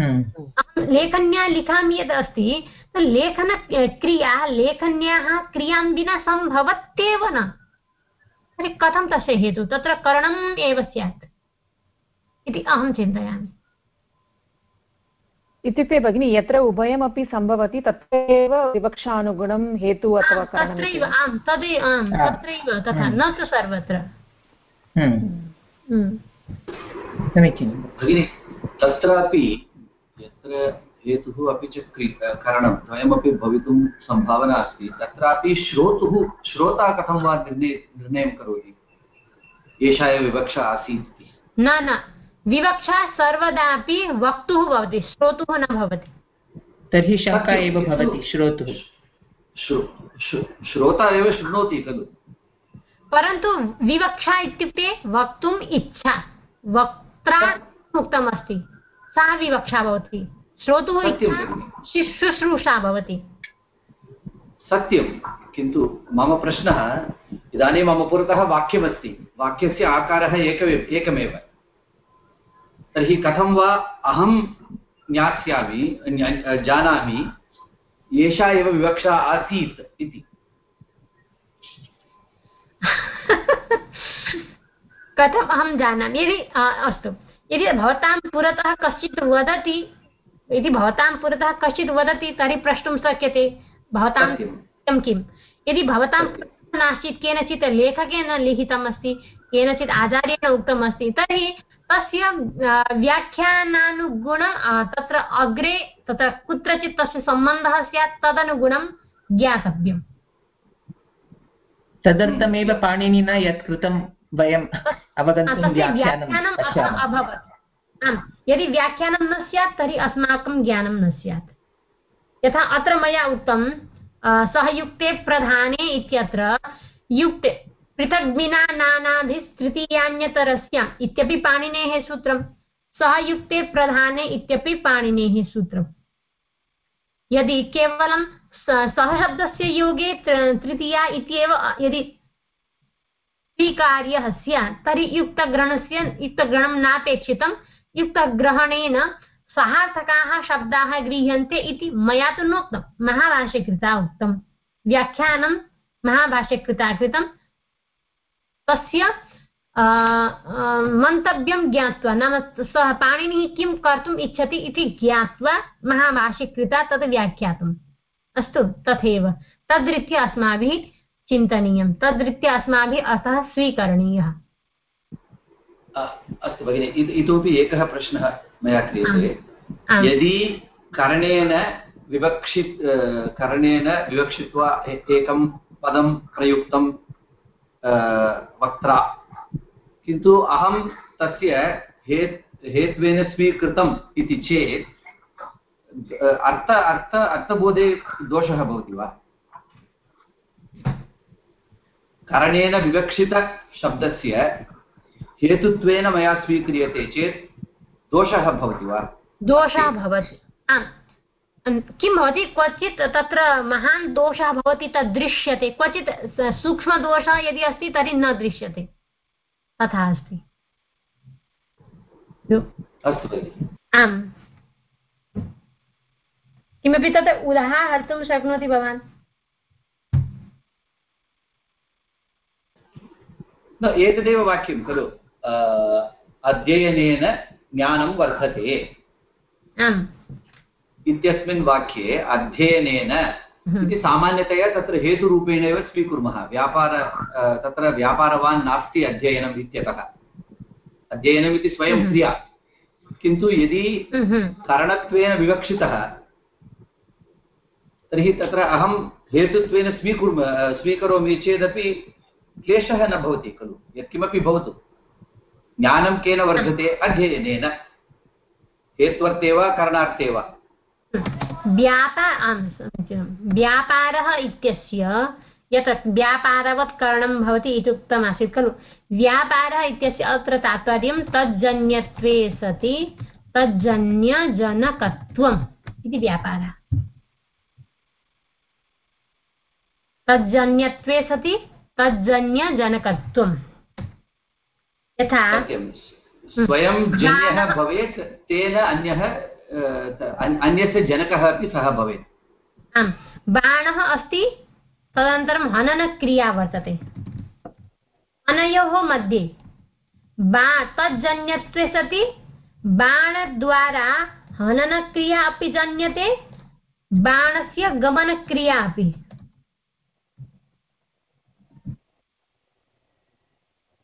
हम्म। अहं लेखन्या लिखामि यद् अस्ति लेखनक्रिया लेखन्याः क्रियाँ विना सम्भवत्येव न। तर्हि कथं तस्य हेतुः? तत्र करणम् एव स्यात्। इति अहं चिन्तयामि। इत्युक्ते भगिनि यत्र उभयमपि सम्भवति तत्रैव विवक्षानुगुणं हेतु अथवा तत्रैव आम् तदेव आम् तत्रैव तथा हम्म। न तु सर्वत्र। हम्म। समीचीनं। भगिनि तत्रापि यत्र हेतुः अपि च करणं द्वयमपि भवितुं सम्भावना अस्ति। तत्रापि श्रोतुः श्रोता कथं वा निर्णय निर्णयं करोति? एषा एव विवक्षा आसीत् न न विवक्षा सर्वदापि वक्तुः भवति श्रोतुः न भवति। तर्हि शङ्का एव भवति श्रोतुः। श्रोता एव शृणोति खलु। परन्तु विवक्षा इत्युक्ते वक्तुम् इच्छा वक्त्रा उक्तमस्ति। सा विवक्षा भवति। श्रोतुः शुश्रूषा भवति। सत्यं किन्तु मम प्रश्नः इदानीं मम पुरतः वाक्यमस्ति। वाक्यस्य आकारः एकमेव एकमेव। तर्हि कथं वा अहं ज्ञास्यामि जानामि एषा एव विवक्षा आसीत् इति? कथम् अहं जानामि? यदि अस्तु। यदि भवतां पुरतः कश्चित् वदति यदि भवतां पुरतः कश्चित् वदति तर्हि प्रष्टुं शक्यते। भवतां किं? किं यदि भवतां नास्ति केनचित् लेखकेन लिखितमस्ति केनचित् आचार्येण उक्तमस्ति तर्हि तस्य व्याख्यानानुगुण तत्र अग्रे तत्र कुत्रचित् तस्य सम्बन्धः स्यात् तदनुगुणं ज्ञातव्यम्। तदर्थमेव पाणिनिना यत् कृतं वयम् अवगन्तुं व्याख्यानम् अभवत्। आम्, यदि व्याख्यानं न स्यात्, तर्हि अस्माकं ज्ञानं न स्यात्। यथा अत्र मया उक्तं सहयुक्ते प्रधाने इत्यत्र युक्ते पृथग्विना नानाभिस्तृतीयान्यतरस्याम् इत्यपि पाणिनेः सूत्रं सहयुक्ते प्रधाने इत्यपि पाणिनेः सूत्रम्। यदि केवलं सहशब्दस्य योगे तृतीया इत्येव यदि स्वीकार्यः स्यात्, तर्हि युक्तग्रहणस्य, युक्तग्रहणं नापेक्षितं युक्तग्रहणेन सहार्थकाः शब्दाः गृह्यन्ते इति मया तु नोक्तं। महाभाष्यकृता उक्तं। व्याख्यानं महाभाष्यकृता कृतं तस्य मन्तव्यं ज्ञात्वा, नाम सः पाणिनिः किं कर्तुम् इच्छति इति ज्ञात्वा महाभाष्यकृता तत् व्याख्यातुम्। अस्तु, तथैव। तद्रीत्या अस्माभिः चिन्तनीयं। तद्रीत्या अस्माभिः अतः स्वीकरणीयः। अस्तु भगिनि इतोपि एकः प्रश्नः मया क्रियते। यदि करणेन विवक्षि करणेन विवक्षित्वा एकं पदं प्रयुक्तं वक्त्रा किन्तु अहं तस्य हेत् हेत्वेन स्वीकृतम् इति चेत् अर्थ अर्थ अर्थबोधे दोषः भवति वा? करणेन विवक्षितशब्दस्य हेतुत्वेन मया स्वीक्रियते चेत् दोषः भवति वा? दोषः भवति। आम्। किं भवति? क्वचित् तत्र महान् दोषः भवति तद् दृश्यते। क्वचित् सूक्ष्मदोषः यदि अस्ति तर्हि न दृश्यते। तथा अस्ति। आम्। किमपि तत् उदाहर्तुं शक्नोति भवान्? एतदेव वाक्यं खलु। अध्ययनेन ज्ञानं वर्धते। इत्यस्मिन् वाक्ये अध्ययनेन हम्म। इति सामान्यतया तत्र हेतुरूपेण एव स्वीकुर्मः। व्यापार तत्र व्यापारवान् नास्ति अध्ययनम् इत्यतः। अध्ययनम् इति स्वयं हम्म। क्रिया। किन्तु यदि हम्म। करणत्वेन विवक्षितः तर्हि तत्र अहं हेतुत्वेन स्वीकुर्म स्वीकरोमि चेदपि क्लेशः न भवति खलु। यत्किमपि भवतु। ज्ञानं केन वर्धते अध्ययनेन। हेत्वर्थे वा करणार्थे वा व्यापारः इत्यस्य यत् व्यापारवत् करणं भवति इति उक्तमासीत् खलु। व्यापारः इत्यस्य अत्र तात्पर्यं तज्जन्यत्वे सति तज्जन्यजनकत्वम् इति व्यापारः। तज्जन्यत्वे सति तज्जन्यजनकत्वम्। यथा। स्वयं जन्यः भवेत् तेन अन्यः अन्यस्य जनकः अपि सः भवेत्। आम्। बाणः अस्ति तदनन्तरं हननक्रिया वर्तते। अनयोः मध्ये बा तज्जन्यत्वे सति बाणद्वारा हननक्रिया अपि जन्यते बाणस्य गमनक्रिया अपि।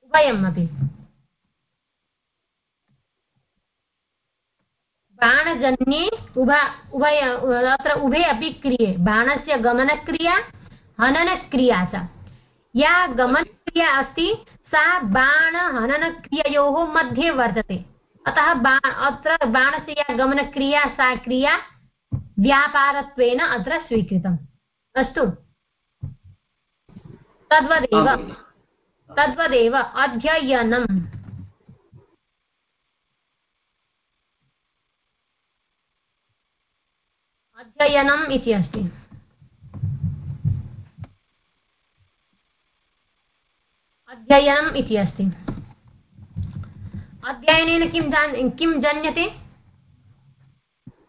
उभयमपि बाणजन्ये उभा उभय अत्र उभे अपि क्रिये। बाणस्य गमनक्रिया हननक्रिया च। या गमनक्रिया अस्ति सा बाणहननक्रिययोः मध्ये वर्तते। अतः बा अत्र बाणस्य या गमनक्रिया सा क्रिया व्यापारत्वेन अत्र स्वीकृतम्। अस्तु। तद्वदेव। तद्वदेव। अध्ययनम्। अध्ययनम् इति अस्ति। अध्ययनम् इति अस्ति। अध्ययनेन किं जान् किं जन्यते?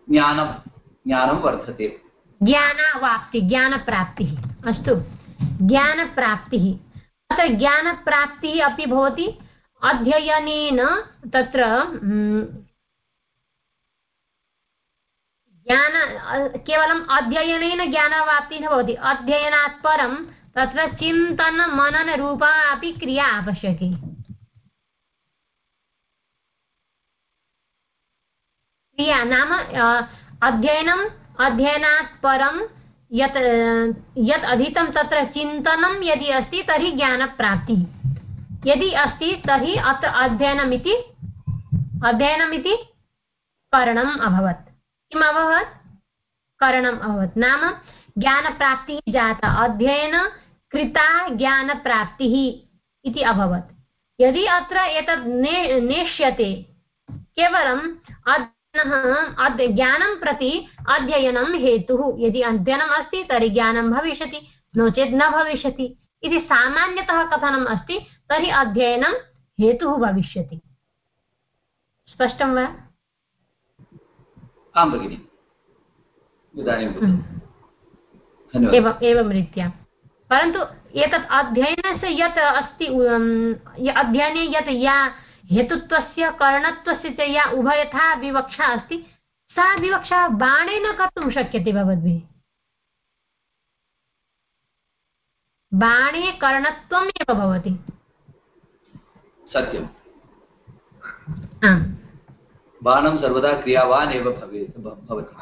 ज्ञानं ज्ञानं वर्धते। ज्ञानावाप्ति ज्ञानप्राप्तिः। अस्तु। ज्ञानप्राप्तिः। अत्र ज्ञानप्राप्तिः अपि भवति। अध्ययनेन तत्र ज्ञान केवलम् अध्ययनेन ज्ञानवाप्तिः न भवति। अध्ययनात् परं तत्र चिन्तनमननरूपा अपि क्रिया आवश्यकी। क्रिया नाम अध्ययनम्, अध्ययनात् परं यत् यत् अधीतं तत्र चिन्तनं यदि अस्ति तर्हि ज्ञानप्राप्तिः। यदि अस्ति तर्हि अत्र अध्ययनमिति अध्ययनमिति करणम् अभवत्। किम् अभवत्? करणम् अभवत्। नाम ज्ञानप्राप्तिः जाता। अध्ययन कृता ज्ञानप्राप्तिः इति अभवत्। यदि अत्र एतत् ने, नेष्यते, केवलम् अध्ययनः ज्ञानं प्रति अध्ययनं हेतुः। यदि अध्ययनम् अस्ति, तर्हि ज्ञानं भविष्यति, नो चेत् न भविष्यति। इति सामान्यतः कथनम् अस्ति, तर्हि अध्ययनं हेतुः भविष्यति। स्पष्टं वा? आं भगिनि। हम्म। एवम् एवं रीत्या। परन्तु एतत् अध्ययनस्य यत् अस्ति अध्ययने यत् या हेतुत्वस्य करणत्वस्य च या उभयथा विवक्षा अस्ति सा विवक्षा बाणेन कर्तुं शक्यते भवद्भिः बाणे कर्णत्वम् एव भवति। सत्यम्। बाणं सर्वदा क्रियावान् एव भवेत्। भवति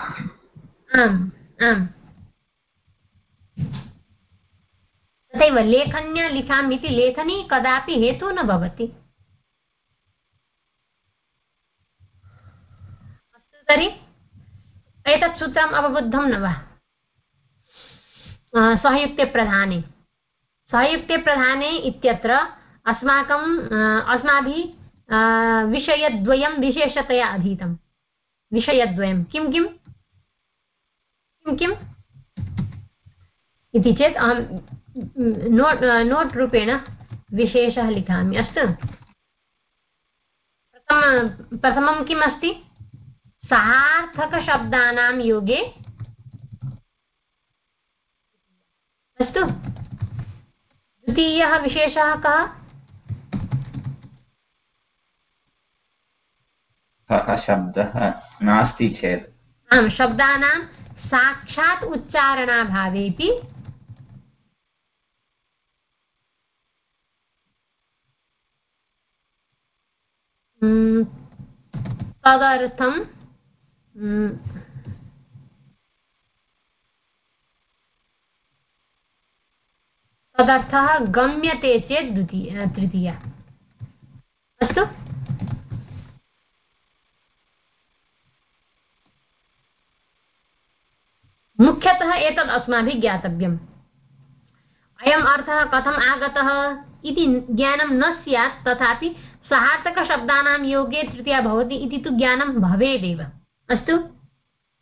तथैव लेखन्या लिखामि इति लेखनी कदापि हेतुः न भवति। अस्तु तर्हि, एतत् सूत्रम् अवबुद्धं न वा? सहयुक्ते प्रधाने। सहयुक्ते प्रधाने इत्यत्र अस्माकम् अस्माभिः विषयद्वयं विशेषतया अधीतं. विषयद्वयं. किं किं? किं किम् इति चेत् अहं नोट् नोट् रूपेण विशेषः लिखामि. अस्तु? प्रथम, प्रथमं किम् अस्ति? सार्थकशब्दानां योगे. अस्तु? द्वितीयः विशेषः कः? शब्दः नास्ति चेत्। आम् शब्दानां साक्षात् उच्चारणाभावेपि तदर्थं तदर्थः गम्यते चेत् द्वितीय तृतीया। अस्तु? मुख्यतः एतद् अस्माभिः ज्ञातव्यम्। अयम् अर्थः कथम् आगतः इति ज्ञानं न स्यात्, तथापि सहार्थकशब्दानां योगे तृतीया भवति इति तु ज्ञानं भवेदेव। अस्तु?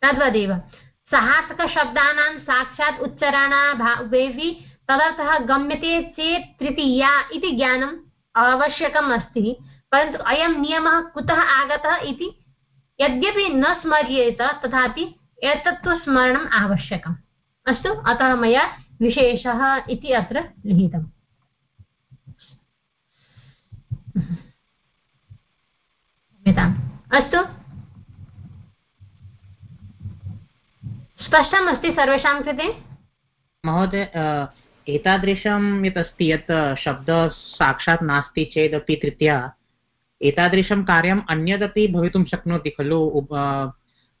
तद्वदेव। सहार्थकशब्दानां साक्षात् उच्चारणाभावेऽपि तदर्थः गम्यते चेत् तृतीया इति ज्ञानम् आवश्यकम् अस्ति। परन्तु अयं नियमः कुतः आगतः इति यद्यपि न स्मर्येत, तथापि एतत्तु स्मरणम् आवश्यकम्। अस्तु, अतः मया विशेषः इति अत्र लिखितम्। क्षम्यताम्। अस्तु। स्पष्टमस्ति सर्वेषां कृते? महोदय एतादृशं यत् अस्ति यत् शब्दः साक्षात् नास्ति चेदपि तृतीया, एतादृशं कार्यम् अन्यदपि भवितुं शक्नोति खलु?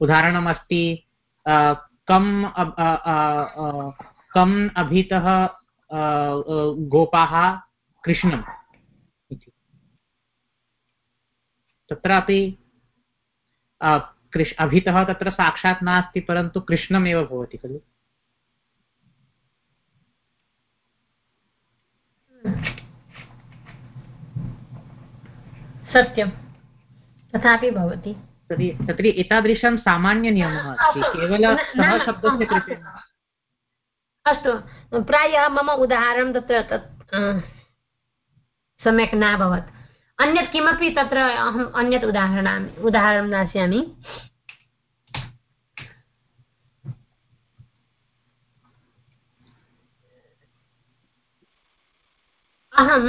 उदाहरणमस्ति कम् कम् अभितः गोपाः कृष्णम् इति। तत्रापि कृष्, अभितः तत्र साक्षात् नास्ति, परन्तु कृष्णमेव भवति खलु। सत्यं तथापि भवति। तर्हि तर्हि एतादृशं सामान्यनियमः अस्ति केवल सः शब्दस्य कृते अस्तु प्रायः मम उदाहरणं तत्र तत् सम्यक् न अभवत्। अन्यत् किमपि तत्र अहम् अन्यत् उदाहरणामि उदाहरणं दास्यामि। अहं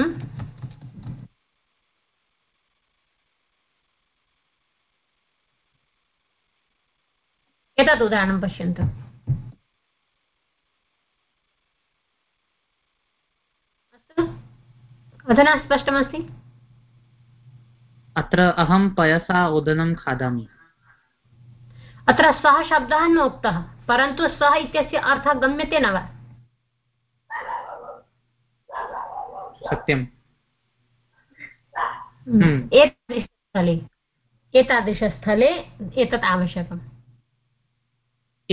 एतत् उदाहरणं पश्यन्तु। अस्तु। अधुना स्पष्टमस्ति? अत्र अहं पयसा ओदनं खादामि। अत्र सः शब्दः न उक्तः परन्तु सः इत्यस्य अर्थः गम्यते न वा? सत्यम्। हम्म। हम्म। एतादृशस्थले एतादृशस्थले एतत् आवश्यकम्।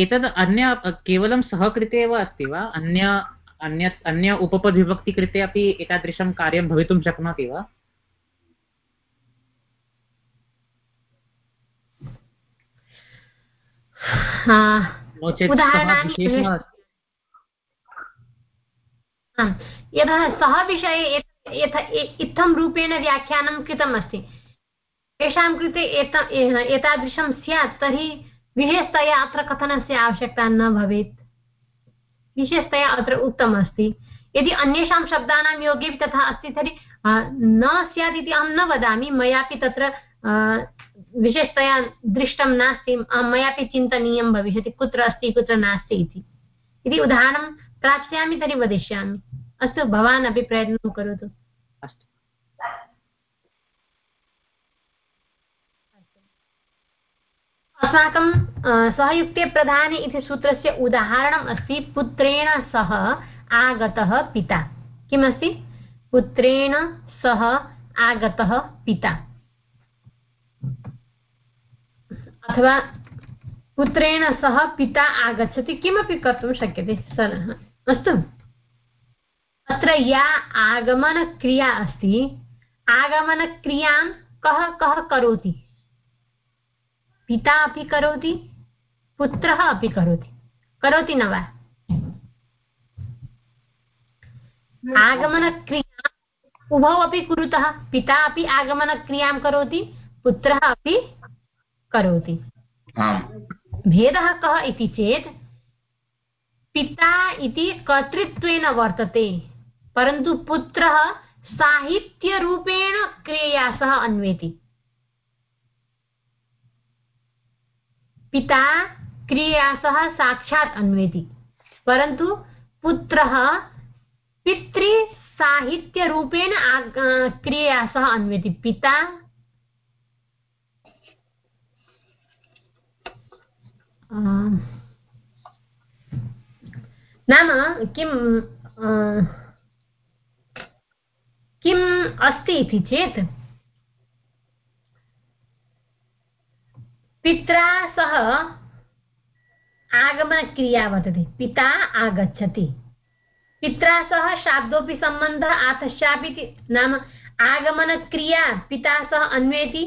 एतद् अन्य केवलं सः कृते एव अस्ति वा? अन्य अन्य अन्य उपपद्विभक्तिकृते अपि एतादृशं कार्यं भवितुं शक्नोति वा? यतः सः विषये इत्थं रूपेण व्याख्यानं कृतमस्ति तेषां कृते एत एतादृशं स्यात् तर्हि विशेषतया अत्र कथनस्य आवश्यकता न भवेत्। विशेषतया अत्र उक्तमस्ति यदि अन्येषां शब्दानां योगे तथा अस्ति तर्हि न स्यात् इति अहं न वदामि। मयापि तत्र विशेषतया दृष्टं नास्ति। मयापि चिन्तनीयं भविष्यति, कुत्र अस्ति, कुत्र नास्ति इति। यदि उदाहरणं प्राप्स्यामि तर्हि वदिष्यामि। अस्तु, भवान् अपि प्रयत्नं करोतु। अस्माकं सहयुक्ते प्रधाने इति सूत्रस्य उदाहरणम् अस्ति, पुत्रेण सह आगतः पिता। किमस्ति? पुत्रेण सह आगतः पिता। अथवा पुत्रेण सह पिता आगच्छति, किमपि कर्तुं शक्यते सरः अस्तु। अत्र या आगमनक्रिया अस्ति, आगमनक्रियाँ कः कः करोति? पिता अपि करोति पुत्रः अपि करोति। करोति न वा? आगमनक्रिया उभौ अपि कुरुतः पिता अपि आगमनक्रियाँ करोति पुत्रः अपि करोति। भेदः कः इति चेत् पिता इति कर्तृत्वेन वर्तते परन्तु पुत्रः साहित्यरूपेण क्रियया सह अन्वेति। पिता क्रिया सह साक्षात् अन्वेति परन्तु पुत्रः पितृसाहित्यरूपेण क्रियया सह अन्वेति पिता नाम किं किम् अस्ति इति चेत् पित्रा सह आगमनक्रिया वर्तते पिता आगच्छति। पित्रा सह शाब्दोऽपि सम्बन्धः आतश्चापि नाम आगमनक्रिया पिता सह अन्वेति।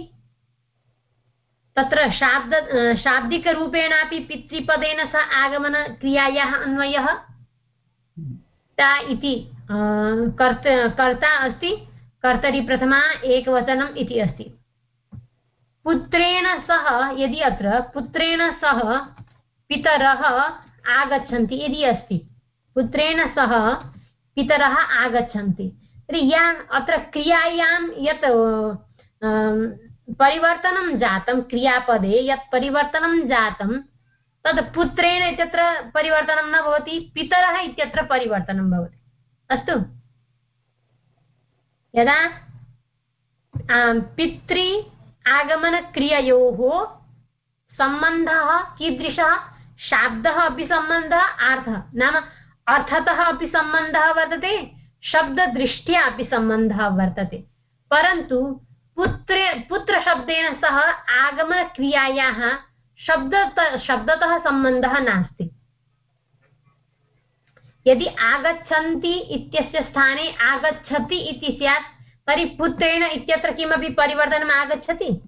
तत्र शाब्द शाब्दिकरूपेणापि पितृपदेन सह आगमनक्रियायाः अन्वयः। ता इति कर्त कर्ता अस्ति। कर्तरि प्रथमा एकवचनम् इति अस्ति। पुत्रेण सह, यदि अत्र, पुत्रेण सह पितरः आगच्छन्ति, यदि अस्ति। पुत्रेण सह पितरः आगच्छन्ति। तर्हि या अत्र क्रियायां यत् परिवर्तनं जातं, क्रियापदे यत् परिवर्तनं जातं, तद् पुत्रेण इत्यत्र परिवर्तनं न भवति, पितरः इत्यत्र परिवर्तनं भवति। अस्तु? यदा पितृ आगमनक्रिययोः सम्बन्धः, कीदृशः? शाब्दः अपि सम्बन्धः, अर्थः। नाम अर्थतः अपि सम्बन्धः वर्तते, शब्ददृष्ट्या अपि सम्बन्धः वर्तते। परन्तु पुत्रे, पुत्रशब्देन सह आगमनक्रियायाः शब्द शब्दतः सम्बन्धः नास्ति। यदि आगच्छन्ति इत्यस्य स्थाने आगच्छति इति स्यात् तर्हि पुत्रेण इत्यत्र किमपि परिवर्तनम् आगच्छति?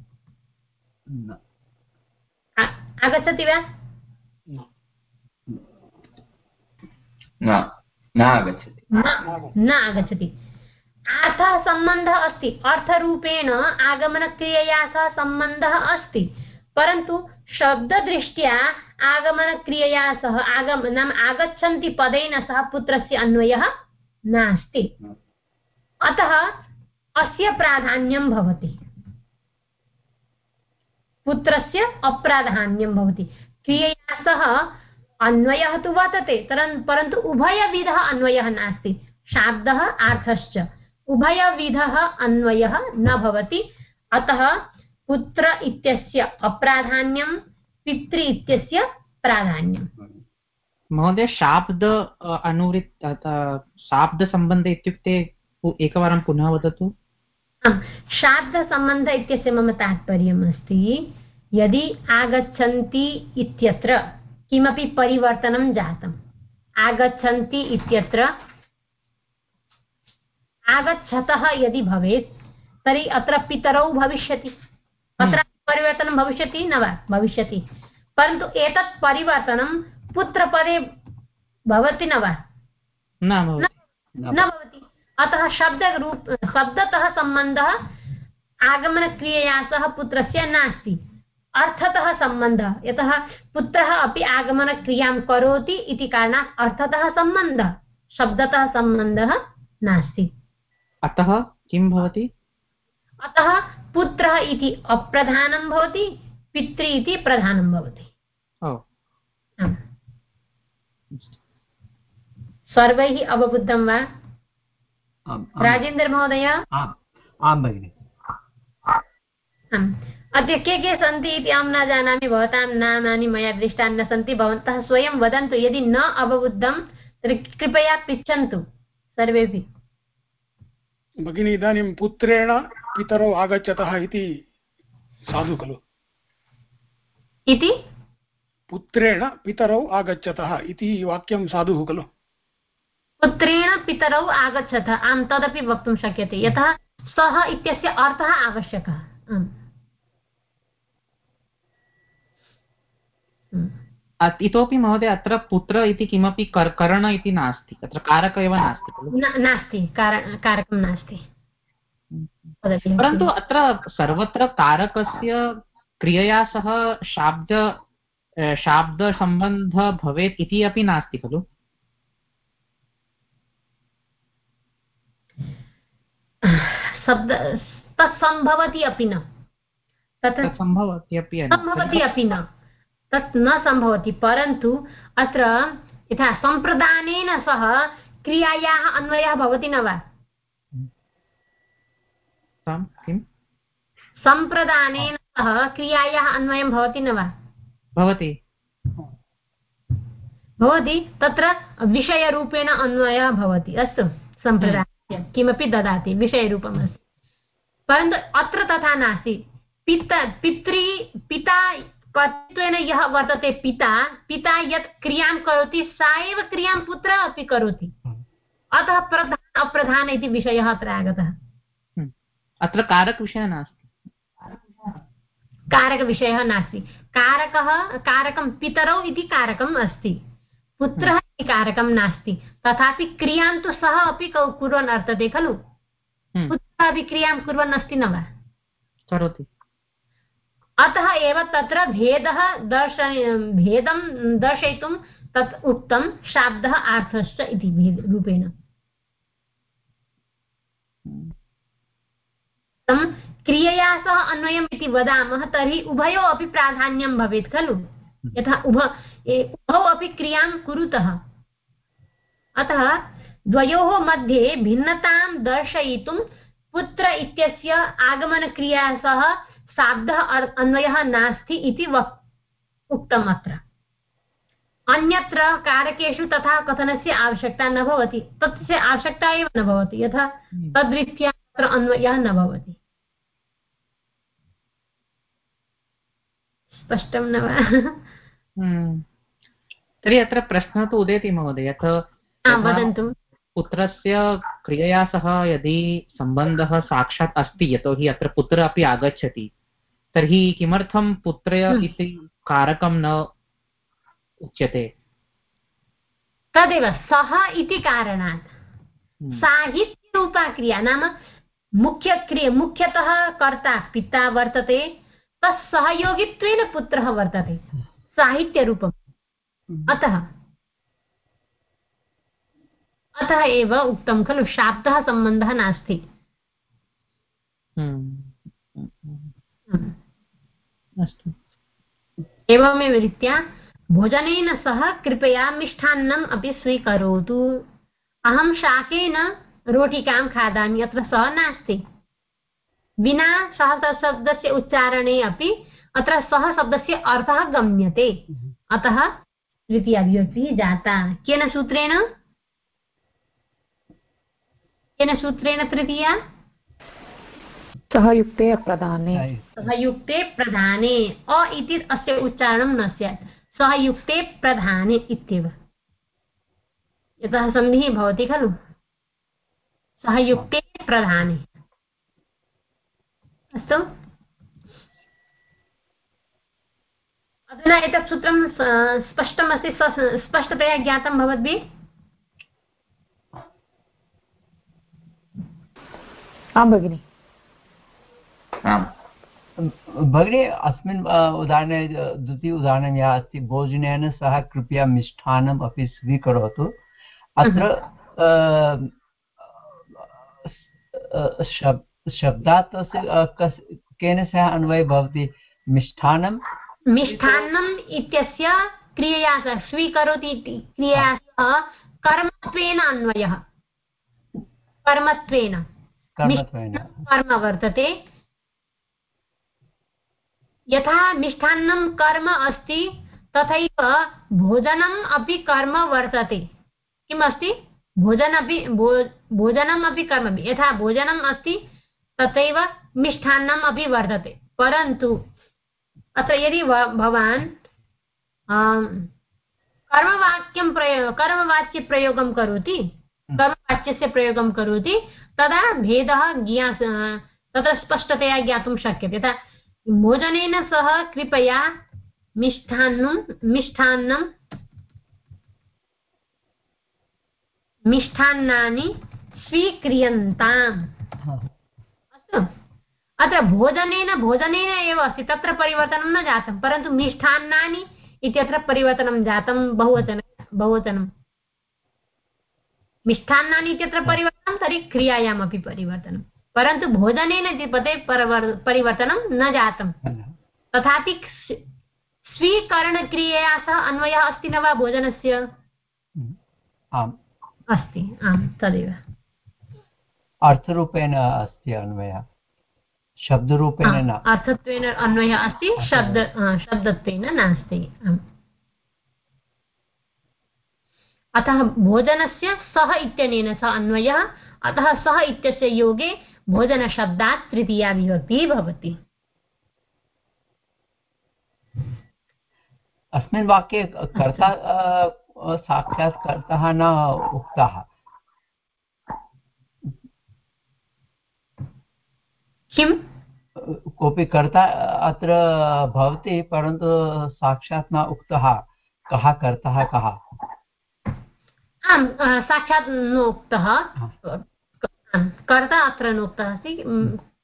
आगच्छति वा? न। आगच्छति। न आगच्छति। अर्थः सम्बन्धः अस्ति। अर्थरूपेण आगमनक्रियया सह सम्बन्धः अस्ति। परन्तु शब्ददृष्ट्या आगमनक्रियया सह आगम नाम आगच्छन्ति पदेन सह पुत्रस्य अन्वयः नास्ति। अतः अस्य प्राधान्यं भवति। पुत्रस्य अप्राधान्यं भवति। क्रियया सह अन्वयः तु वर्तते परन्तु उभयविधः अन्वयः नास्ति। शाब्दः अर्थश्च। उभयविधः अन्वयः न भवति। अतः पुत्र इत्यस्य अप्राधान्यं, पितृ इत्यस्य प्राधान्यं महोदय, शाब्द अनुवृत् शाब्दसम्बन्ध इत्युक्ते एकवारं पुनः वदतु। शाब्दसम्बन्ध इत्यस्य मम तात्पर्यम् अस्ति यदि आगच्छन्ति इत्यत्र किमपि परिवर्तनं जातम्। आगच्छन्ति इत्यत्र आगच्छतः यदि भवेत् तर्हि अत्र पितरौ भविष्यति। अत्र परिवर्तनं भविष्यति न वा? भविष्यति। परन्तु एतत् परिवर्तनं पुत्रपदे भवति न वा? न भवति। अतः शब्दरूप शब्दतः सम्बन्धः आगमनक्रियया सह पुत्रस्य नास्ति। अर्थतः सम्बन्धः यतः पुत्रः अपि आगमनक्रियाँ करोति इति कारणात् अर्थतः सम्बन्धः शब्दतः सम्बन्धः नास्ति। अतः किं भवति? अतः पुत्रः इति अप्रधानं भवति पितृ इति प्रधानं भवति। सर्वैः अवबुद्धं वा? राजेन्द्रमहोदय आं भगिनि। अद्य के के सन्ति इति अहं न जानामि भवतां नामानि मया दृष्टानि न सन्ति भवन्तः स्वयं वदन्तु यदि न अवबुद्धं तर्हि कृपया पृच्छन्तु सर्वेपि भगिनी इदानीं पुत्रेण पितरौ आगच्छतः इति साधु खलु। इति? पुत्रेण पितरौ आगच्छतः इति वाक्यं साधुः खलु। पुत्रेण पितरौ आगच्छत आं तदपि वक्तुं शक्यते। यतः सः इत्यस्य अर्थः आवश्यकः। इतोपि महोदय अत्र पुत्र इति किमपि कर्ण इति नास्ति। अत्र कारक एव नास्ति नास्ति। कारकं नास्ति। परन्तु अत्र सर्वत्र कारकस्य क्रियया सह शाब्द शाब्दसम्बन्धः भवेत् इति अपि नास्ति खलु। शब्द तत् सम्भवति अपि न। तत् सम्भवति अपि न। तत् न सम्भवति परन्तु अत्र यथा सम्प्रदानेन सह क्रियायाः अन्वयः भवति न वा? सम्प्रदानेन सह क्रियायाः अन्वयं भवति न वा? भवति। भवति तत्र विषयरूपेण अन्वयः भवति। अस्तु सम्प्रदाय। किमपि ददाति विषयरूपम् अस्ति परन्तु अत्र तथा नास्ति। पिता पितृ पिता पतित्वेन यः वर्तते पिता पिता यत् क्रियाँ करोति सा एव क्रियाँ पुत्रः अपि करोति। अतः प्रधान अप्रधान इति विषयः अत्र आगतः। हम्म। अत्र कारकविषयः नास्ति। कारकविषयः नास्ति। कारकः कारकं पितरौ इति कारकम् अस्ति। पुत्रः हम्म। कारकं नास्ति। तथापि क्रियाँ तु सः अपि कुर्वन् वर्तते खलु? हम्म। पुत्रः अपि क्रियाँ कुर्वन् अस्ति न वा? करोति। अतः एव तत्र भेदः दर्श भेदं दर्शयितुं तत् उक्तं शाब्दः आर्थश्च इति रूपेण। क्रियया सह अन्वयम् इति वदामः तर्हि उभयो अपि प्राधान्यं भवेत् खलु? यथा उभ उभौ अपि क्रियाँ कुरुतः। अतः द्वयोः मध्ये भिन्नतां दर्शयितुं पुत्र इत्यस्य आगमनक्रिया सह शाब्दः अन्वयः नास्ति इति वक् उक्तम् अत्र। अन्यत्र कारकेषु तथा कथनस्य आवश्यकता न भवति। तस्य आवश्यकता एव न भवति। यथा हम्म। तद्रीत्या तत्र अन्वयः न भवति। स्पष्टं न वा। तर्हि अत्र प्रश्नः तु उदेति महोदय यत् वदन्तु पुत्रस्य क्रियया सह यदि सम्बन्धः साक्षात् अस्ति यतोहि अत्र पुत्र अपि आगच्छति तर्हि किमर्थं पुत्र। इति कारकं न उच्यते तदेव सः इति कारणात् हम्म। साहित्यरूपा क्रिया नाम मुख्यक्रिया मुख्यतः कर्ता पिता वर्तते तत् सहयोगित्वेन पुत्रः वर्तते साहित्यरूपम्। हम्म। अतः अतः एव उक्तं खलु शाब्दः सम्बन्धः नास्ति। अस्तु। एवमेव रीत्या भोजनेन सह कृपया मिष्टान्नम् अपि स्वीकरोतु। अहं शाकेन रोटिकां खादामि अत्र सः नास्ति। विना सः शब्दस्य उच्चारणे अपि अत्र सः शब्दस्य अर्थः गम्यते। अतः तृतीयाभिव्यक्तिः जाता। केन सूत्रेण? केन सूत्रेण तृतीया? सहयुक्ते प्रधाने। सहयुक्ते प्रधाने। अ इति अस्य उच्चारणं न स्यात्। सहयुक्ते प्रधाने इत्येव। यतः सन्धिः भवति खलु। सहयुक्ते प्रधाने। अस्तु। अधुना एतत् सूत्रं स्पष्टमस्ति स्पष्टतया ज्ञातं भवद्भिः? आं भगिनि। भगिनि अस्मिन् उदाहरणे द्वितीय उदाहरणं यः अस्ति भोजनेन सह कृपया मिष्टान्नम् अपि स्वीकरोतु। अत्र शब्दात् केन सह अन्वयः भवति? मिष्टान्नं मिष्टान्नम् इत्यस्य क्रियया सह स्वीकरोति इति। क्रियया सह कर्मत्वेन अन्वयः। कर्मत्वेन। कर्म वर्तते। यथा मिष्टान्नं कर्म अस्ति तथैव भोजनम् अपि कर्म वर्तते। किम् अस्ति? भोजन अपि भोजनम् अपि कर्म यथा भोजनम् अस्ति तथैव मिष्टान्नम् अपि वर्तते। परन्तु अत्र यदि भवान् कर्मवाक्यं प्रयो कर्मवाच्यप्रयोगं करोति हम्म। कर्मवाच्यस्य प्रयोगं करोति तदा भेदः ज्ञा तत्र स्पष्टतया ज्ञातुं शक्यते। यथा भोजनेन सह कृपया मिष्टान्नं मिष्टान्नं मिष्टान्नानि स्वीक्रियन्ताम्। अस्तु। अत्र भोजनेन भोजनेन एव अस्ति तत्र परिवर्तनं न जातं परन्तु मिष्टान्नानि इत्यत्र परिवर्तनं जातं बहुवचन बहुवचनं। मिष्टान्नानि इत्यत्र परिवर्तनं तर्हि क्रियायामपि परिवर्तनं। परन्तु भोजनेन इति पदे परिवर्तनं न जातं। तथापि स्वीकरणक्रियया सह अन्वयः अस्ति न वा भोजनस्य? अस्ति आम् तदेव। अर्थरूपेण अस्ति अन्वयः। शब्दरूपेण न। अर्थत्वेन अन्वयः अस्ति शब्द शब्दत्वेन नास्ति। अतः भोजनस्य सः इत्यनेन सह अन्वयः अतः सः इत्यस्य योगे भोजनशब्दात् तृतीया विभक्तिः भवति। अस्मिन् वाक्ये कर्ता साक्षात् कर्तः न उक्तः। किम्? कोऽपि कर्ता अत्र भवति परन्तु साक्षात् न उक्तः कः कर्तः कः। आम् साक्षात् नोक्तः कर्ता अत्र नोक्तः अस्ति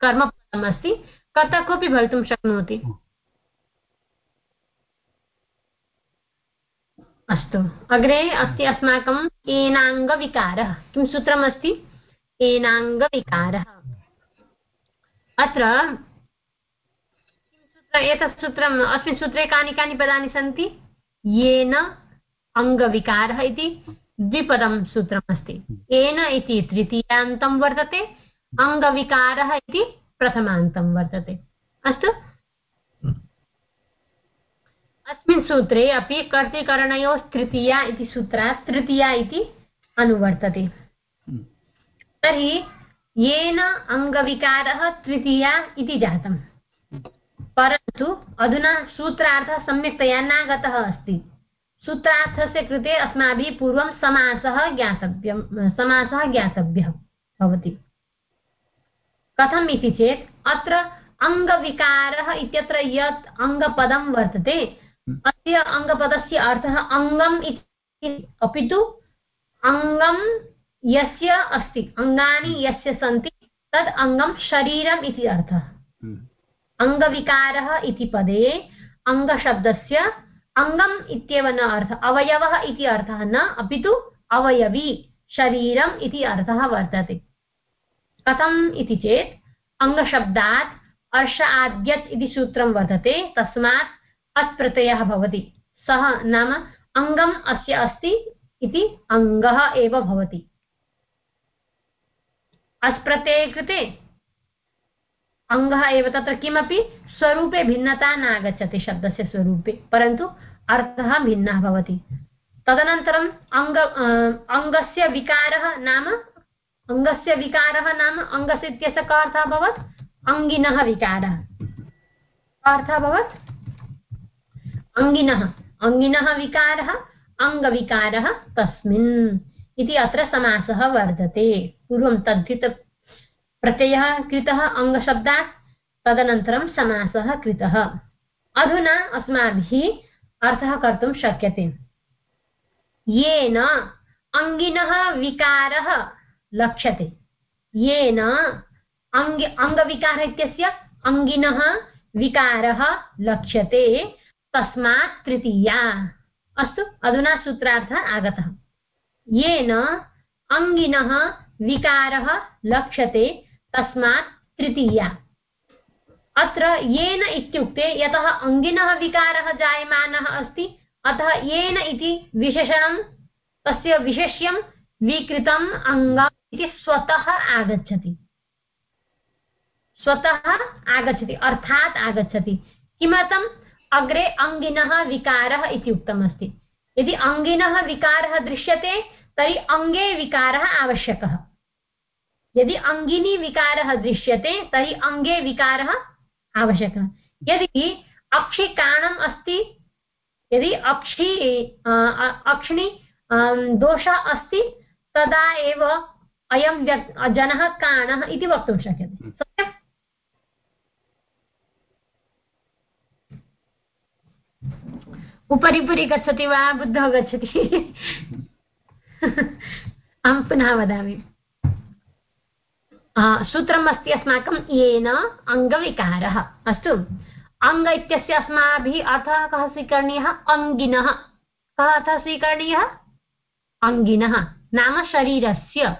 कर्मपदम् अस्ति। कर्ता कोऽपि भवितुं शक्नोति। अस्तु। अग्रे अस्ति अस्माकम् एनाङ्गविकारः किं सूत्रमस्ति? एनाङ्गविकारः अत्र एतत् सूत्रम्, अस्मिन् सूत्रे कानि कानि पदानि सन्ति? येन अङ्गविकारः इति द्विपदं सूत्रमस्ति। येन इति तृतीयान्तं वर्तते, अङ्गविकारः इति प्रथमान्तं वर्तते। अस्तु? अस्मिन् सूत्रे अपि कर्तिकरणयोः तृतीया इति सूत्रात् तृतीया इति अनुवर्तते। तर्हि येन अङ्गविकारः तृतीया इति जातम्। परन्तु अधुना सूत्रार्थः सम्यक्तया नागतः अस्ति। सूत्रार्थस्य कृते अस्माभिः पूर्वं समासः ज्ञातव्यं, समासः ज्ञातव्यः भवति। कथम् इति चेत्, अत्र अङ्गविकारः इत्यत्र यत् अङ्गपदं वर्तते, अस्य अङ्गपदस्य अर्थः अङ्गम् इति अपि तु अङ्गं यस्य अस्ति। अङ्गानि यस्य सन्ति तद् अङ्गं शरीरम् इति अर्थः। हम्म। अङ्गविकारः इति पदे अङ्गशब्दस्य अङ्गम् इत्येव न अर्थः अवयवः इति अर्थः न अपि तु अवयवी शरीरम् इति अर्थः वर्तते। कथम् इति चेत् अङ्गशब्दात् अर्ष आद्यत् इति सूत्रं वर्तते तस्मात् अत् प्रत्ययः भवति। सः नाम अङ्गम् अस्य अस्ति इति अङ्गः एव भवति। अस् प्रत्यये कृते। अङ्गः एव तत्र किमपि स्वरूपे भिन्नता नागच्छति शब्दस्य स्वरूपे, परन्तु अर्थः भिन्नः भवति। तदनन्तरम् अङ्ग अङ्गस्य विकारः नाम अङ्गस्य विकारः नाम अङ्गस्य इत्यस्य कः अर्थः अभवत्? अङ्गिनः विकारः। अर्थः अभवत्? अङ्गिनः अङ्गिनः विकारः अङ्गविकारः तस्मिन्। इति अत्र समासः वर्तते पूर्वं तद्धित प्रत्ययः कृतः अङ्गशब्दात्, तदनन्तरं समासः कृतः। अधुना अस्माभिः अर्थः कर्तुं शक्यते। येन अङ्गिनः विकारः लक्ष्यते। येन अङ्ग अङ्गविकारः इत्यस्य अङ्गिनः विकारः लक्ष्यते। तस्मात् तृतीया। अस्तु, अधुना सूत्रार्थः आगतः। येन अङ्गिनः विकारः लक्ष्यते, तस्मात् तृतीया। अत्र येन इत्युक्ते यतः अङ्गिनः विकारः जायमानः अस्ति, अतः येन इति विशेषणं, तस्य विशेष्यं विकृतम् अङ्गम् इति स्वतः आगच्छति। स्वतः आगच्छति, अर्थात् आगच्छति। किमर्थम्? अग्रे अङ्गिनः विकारः इति उक्तमस्ति। यदि अङ्गिनः विकारः दृश्यते तर्हि अङ्गे विकारः आवश्यकः। यदि अङ्गिनी विकारः दृश्यते तर्हि अङ्गे विकारः आवश्यकः। यदि अक्षिकाणम् अस्ति यदि अक्षि अक्षिणि दोषः अस्ति तदा एव अयं जनः काणः इति वक्तुं शक्यते। सत्यम् उपरि उपरि गच्छति वा? बुद्धः गच्छति। अहं पुनः वदामि। सूत्रम् अस्ति अस्माकं येन अङ्गविकारः। अस्तु। अङ्ग इत्यस्य अस्माभिः अर्थः कः स्वीकरणीयः? अङ्गिनः। कः अर्थः स्वीकरणीयः? अङ्गिनः। नाम शरीरस्य।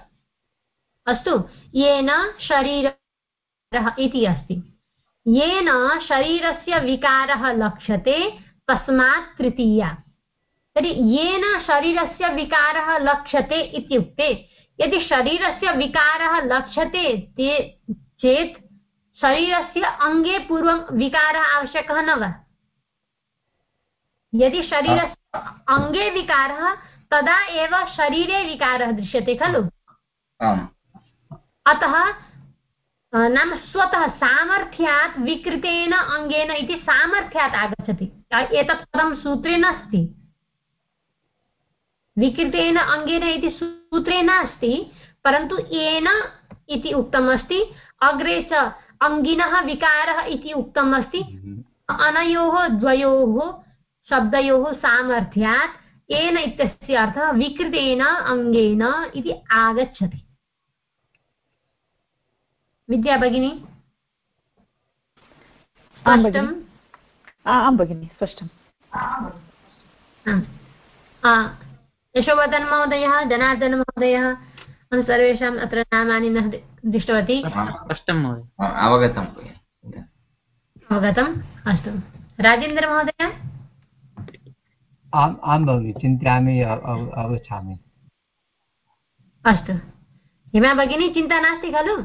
अस्तु। येन शरीरः इति अस्ति। येन शरीरस्य विकारः लक्ष्यते तस्मात् तृतीया। तर्हि येन शरीरस्य विकारः लक्ष्यते इत्युक्ते यदि शरीरस्य विकारः लक्ष्यते ते चेत् शरीरस्य अङ्गे पूर्वं विकारः आवश्यकः न वा? यदि शरीरस्य अङ्गे विकारः तदा एव शरीरे विकारः दृश्यते खलु? अतः नाम स्वतः सामर्थ्यात् विकृतेन अङ्गेन इति सामर्थ्यात् आगच्छति। एतत् पदं सूत्रे नास्ति। विकृतेन अङ्गेन इति सूत्रे नास्ति परन्तु येन इति उक्तमस्ति अग्रे च अङ्गिनः विकारः इति उक्तमस्ति अनयोः द्वयोः शब्दयोः सामर्थ्यात् येन इत्यस्य अर्थः विकृतेन अङ्गेन इति आगच्छति। विद्या भगिनी? आं भगिनि। स्पष्टम्? यशोवर्धन महोदयः जनार्दन महोदयः सर्वेषाम् अत्र नामानि न दृष्टवती। स्पष्टं अवगतम् अवगतम् अस्तु। राजेन्द्रमहोदय? आम् आं भगिनि चिन्तयामि अवगच्छामि। अस्तु। हिमा भगिनी चिन्ता नास्ति खलु?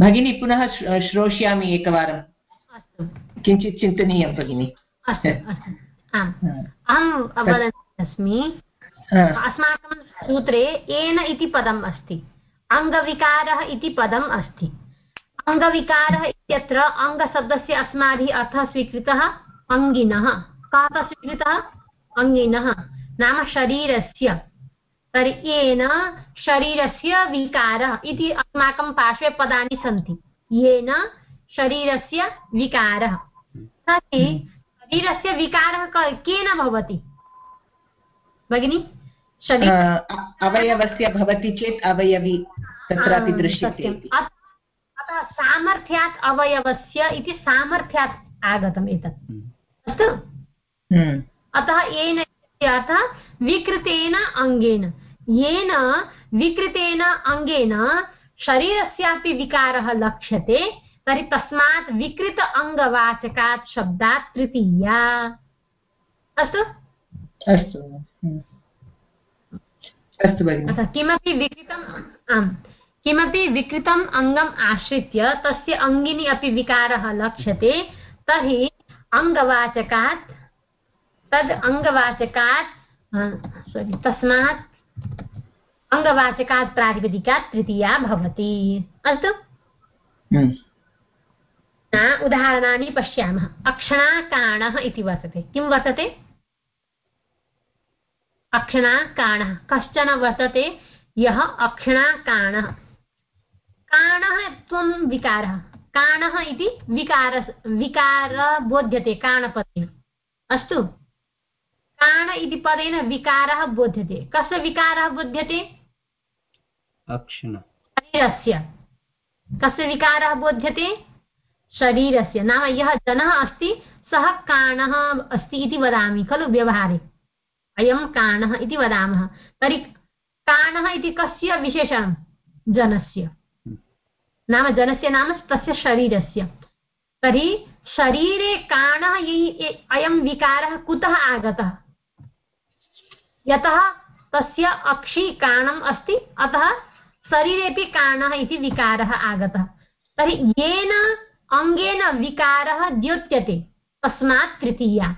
भगिनी पुनः श्रोष्यामि एकवारम्। किञ्चित् चिन्तनीयं भगिनि। अस्तु अस्तु। अहम् अवदन् अस्मि अस्माकं सूत्रे एन इति पदम् अस्ति। अङ्गविकारः इति पदम् अस्ति। अङ्गविकारः इत्यत्र अङ्गशब्दस्य अस्माभिः अर्थः स्वीकृतः अङ्गिनः। कः स्वीकृतः? अङ्गिनः। नाम शरीरस्य। तर्हि येन शरीरस्य विकारः इति अस्माकं पार्श्वे पदानि सन्ति। येन शरीरस्य विकारः। तर्हि शरीरस्य विकारः केन भवति? भगिनि अवयवस्य भवति चेत् अवयवी तत्रापि दृश्यते अतः सामर्थ्यात् अवयवस्य इति सामर्थ्यात् आगतम् एतत्। हम्म। अस्तु? हम्म। अतः येन विकृतेन अङ्गेन। येन विकृतेन अङ्गेन शरीरस्यापि विकारः लक्ष्यते तर्हि तस्मात् विकृत अङ्गवाचकात् शब्दात् तृतीया। अस्तु? अस्तु अस्तु। भगिनि। किमपि विकृतम् आम् किमपि विकृतम् अङ्गम् आश्रित्य तस्य अङ्गिनि अपि विकारः लक्ष्यते तर्हि अङ्गवाचकात् तद् अङ्गवाचकात् सोरि तस्मात् अङ्गवाचकात् प्रातिपदिकात् तृतीया भवति। अस्तु? हम्म। उदाहरणानि पश्यामः। अक्षणाकाणः इति वर्तते। किं वर्तते? अक्षणाकाणः। कश्चन वर्तते? यः अक्षणाकाणः। काणः त्वं विकारः। काणः इति विकार विकार बोध्यते काणपदेन। अस्तु। काण इति पदेन विकारः बोध्यते। कस्य विकारः बोध्यते? शरीरस्य। कस्य विकारः बोध्यते? शरीरस्य। नाम यः जनः अस्ति, सः काणः अस्ति इति वदामि खलु व्यवहारे। अयं काणः इति वदामः। तर्हि काणः इति कस्य विशेषणं? जनस्य। नाम जनस्य नाम तस्य शरीरस्य। तर्हि शरीरे काणः अयं विकारः कुतः आगतः? यतः तस्य अक्षि काणम् अस्ति, अतः शरीरेपि काणः इति विकारः आगतः। तर्हि येन अङ्गेन विकारः द्योत्यते तस्मात् तृतीया।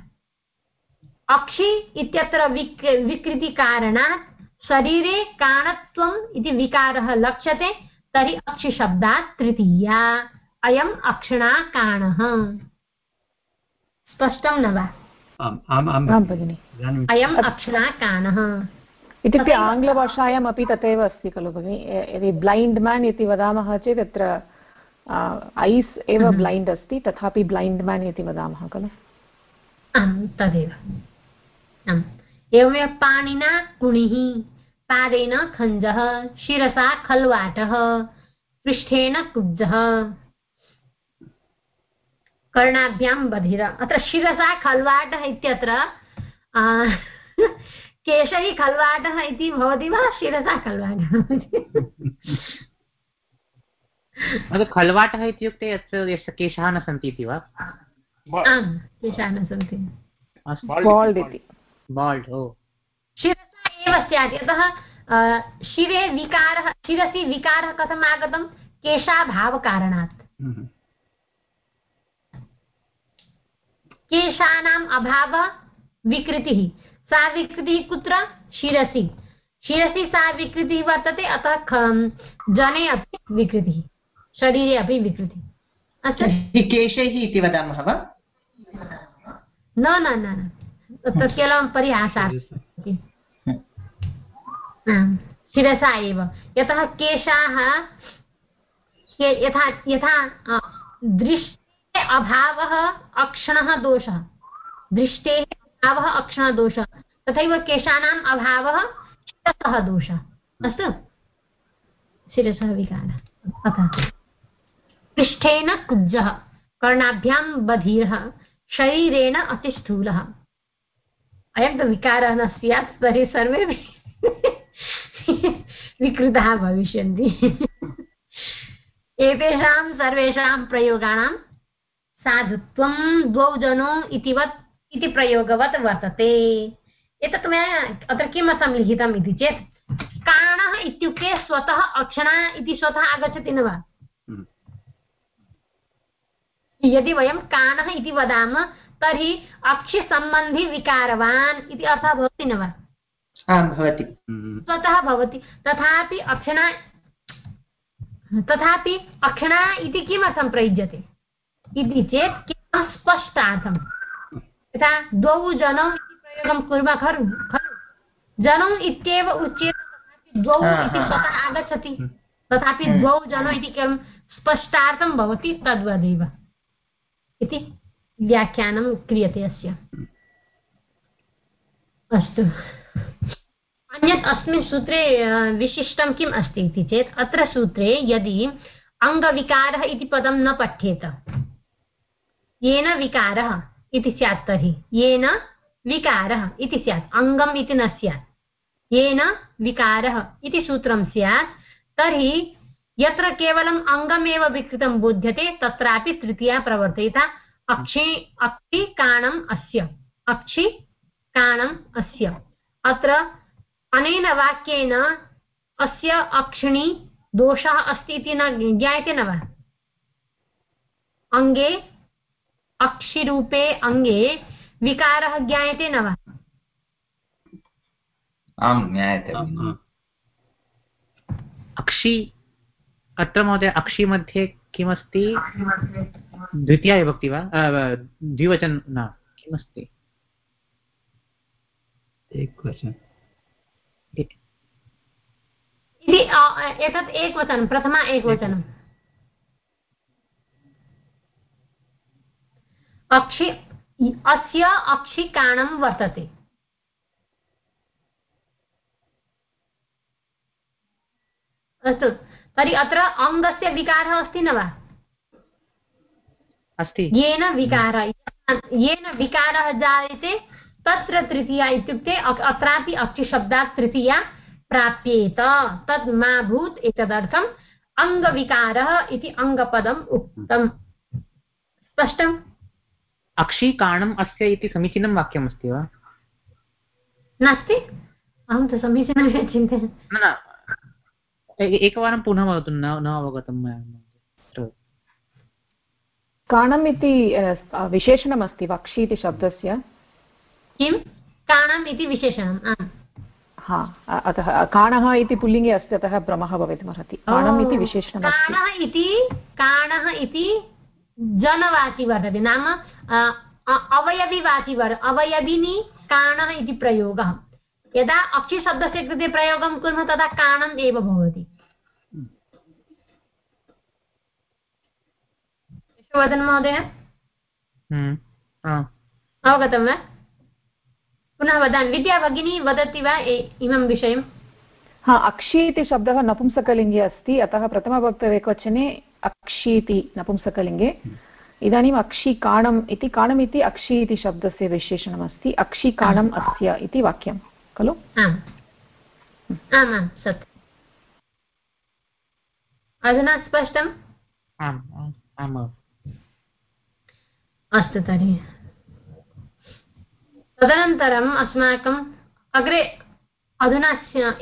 अक्षि इत्यत्र विक् विकृतिकारणात् शरीरे काणत्वम् इति विकारः लक्ष्यते तर्हि अक्षिशब्दात् तृतीया। अयम् अक्षिणा काणः। स्पष्टं न वा? अयम् अक्षिणा काणः। इत्युक्ते आङ्ग्लभाषायाम् अपि तथैव अस्ति खलु भगिनि। यदि ब्लैण्ड् मेन् इति वदामः चेत् तत्र ऐस् एव ब्लैण्ड् अस्ति तथापि ब्लैण्ड् मेन् इति वदामः खलु? तदेव। एवमेव पाणिना कुणिः पादेन खञ्जः शिरसा खल्वाटः पृष्ठेन कुब्जः। कर्णाभ्यां बधिर। अत्र शिरसा खल्वाटः इत्यत्र केशैः खल्वाटः इति भवति वा? शिरसा खल्वाटः? खल्वाटः इत्युक्ते यस्य यस्य केशाः न सन्ति इति वा केशाः न सन्ति बाल्ड् ओ शिरसा एव स्यात् यतः शिरे विकारः शिरसि विकारः कथम् आगतं केशाभावकारणात्। केशानाम् अभावः विकृतिः सा विकृतिः कुत्र शिरसि शिरसि सा विकृतिः वर्तते अतः जने अपि विकृतिः शरीरे अपि विकृतिः। अस्तु केशैः इति वदामः वा? न न न तत्र केवलं परिहासः शिरसा एव। यतः केशाः यथा यथा दृष्टे अभावः अक्षणः दोषः। दृष्टेः अभावः अक्षणदोषः तथैव केशानाम् अभावः शिरसः दोषः। अस्तु? शिरसः विकारः अतः पृष्ठेन कुब्जः कर्णाभ्यां बधिरः, शरीरेण अतिस्थूलः अयं तु विकारः न स्यात्, तर्हि सर्वे विकृताः भविष्यन्ति। एतेषां सर्वेषां प्रयोगाणां साधुत्वं द्वौ जनौ इतिवत् इति प्रयोगवत् वर्तते। एतत् मया अत्र किमर्थं लिखितम् इति चेत् इत्युक्ते स्वतः अक्षणा इति स्वतः आगच्छति न वा। यदि वयं काणः इति वदामः तर्हि अक्षिसम्बन्धि विकारवान् इति अर्थः भवति न वा? भवति। स्वतः भवति। तथापि अक्षणा तथापि अक्षणा इति किमर्थं प्रयुज्यते इति चेत् स्पष्टार्थम् यथा द्वौ जनौ इति प्रयोगं कुर्मः खलु खलु। जनौ इत्येव उच्यते द्वौ इति स्वतः आगच्छति। हम्म। तथापि हम्म। द्वौ जनौ इति केवलं स्पष्टार्थं भवति तद्वदेव। इति व्याख्यानं क्रियते अस्य। अस्तु। अन्यत् अस्मिन् सूत्रे विशिष्टं किम् अस्ति इति चेत्, अत्र सूत्रे यदि अङ्गविकारः इति पदं न पठ्येत येन विकारः इति स्यात् तर्हि, येन विकारः इति स्यात्, अङ्गम् इति न स्यात्, येन विकारः इति सूत्रं स्यात्, तर्हि यत्र केवलम् अङ्गमेव विकृतं बोध्यते तत्रापि तृतीया प्रवर्तयिता अक्षि अक्षि काणम् अस्य। अक्षि काणम् अस्य। अत्र अनेन वाक्येन अस्य अक्षिणी दोषः अस्ति इति न ज्ञायते न वा? अङ्गे अक्षिरूपे अङ्गे विकारः ज्ञायते न वा? आं ज्ञायते। अक्षि अत्र महोदय अक्षि मध्ये किमस्ति? द्वितीया विभक्ति वा? द्विवचन न किमस्ति? एतत् एकवचनं प्रथमा एकवचनम्। अक्षि अस्य अक्षिकाणं वर्तते। अस्तु। तर्हि अत्र अङ्गस्य विकारः अस्ति न वा? अस्ति। येन विकारः येन विकारः जायते तत्र तृतीया इत्युक्ते अत्रापि अक्षिशब्दात् तृतीया प्राप्येत। तद् मा भूत् एतदर्थम् अङ्गविकारः इति अङ्गपदम् उक्तम्। स्पष्टम्? अक्षीकाणम् अस्य इति समीचीनं वाक्यमस्ति वा? नास्ति? अहं तु समीचीनमेव चिन्तयामि। एकवारं पुनः वदतु न न अवगतं मया काणम् इति विशेषणमस्ति वक्षि इति शब्दस्य किं? काणम् इति विशेषणम् हा अतः काणः इति पुल्लिङ्गे अस्ति अतः भ्रमः भवितुमर्हति काणम् इति विशेषणम् काणः इति काणः इति जनवाचि वर्तते नाम अवयविवाचि वर् अवयविनी काणः इति प्रयोगः। यदा अक्षिशब्दस्य कृते प्रयोगं कुर्मः तदा काणम् एव भवति। यशोवर्धन महोदय। हम्म, अवगतं वा? पुनः वदामि विद्या भगिनी वदति वा? इमं विषयं हा अक्षि इति शब्दः नपुंसकलिङ्गे अस्ति। अतः प्रथमभक्तवेकवचने अक्षि इति नपुंसकलिङ्गे। इदानीम् अक्षि काणम् इति काणम् इति अक्षि इति शब्दस्य विशेषणमस्ति। अक्षिकाणम् अस्य इति वाक्यं खलु? आमां। अधुना स्पष्टम्? अस्तु तर्हि तदनन्तरम् अस्माकम् अग्रे अधुना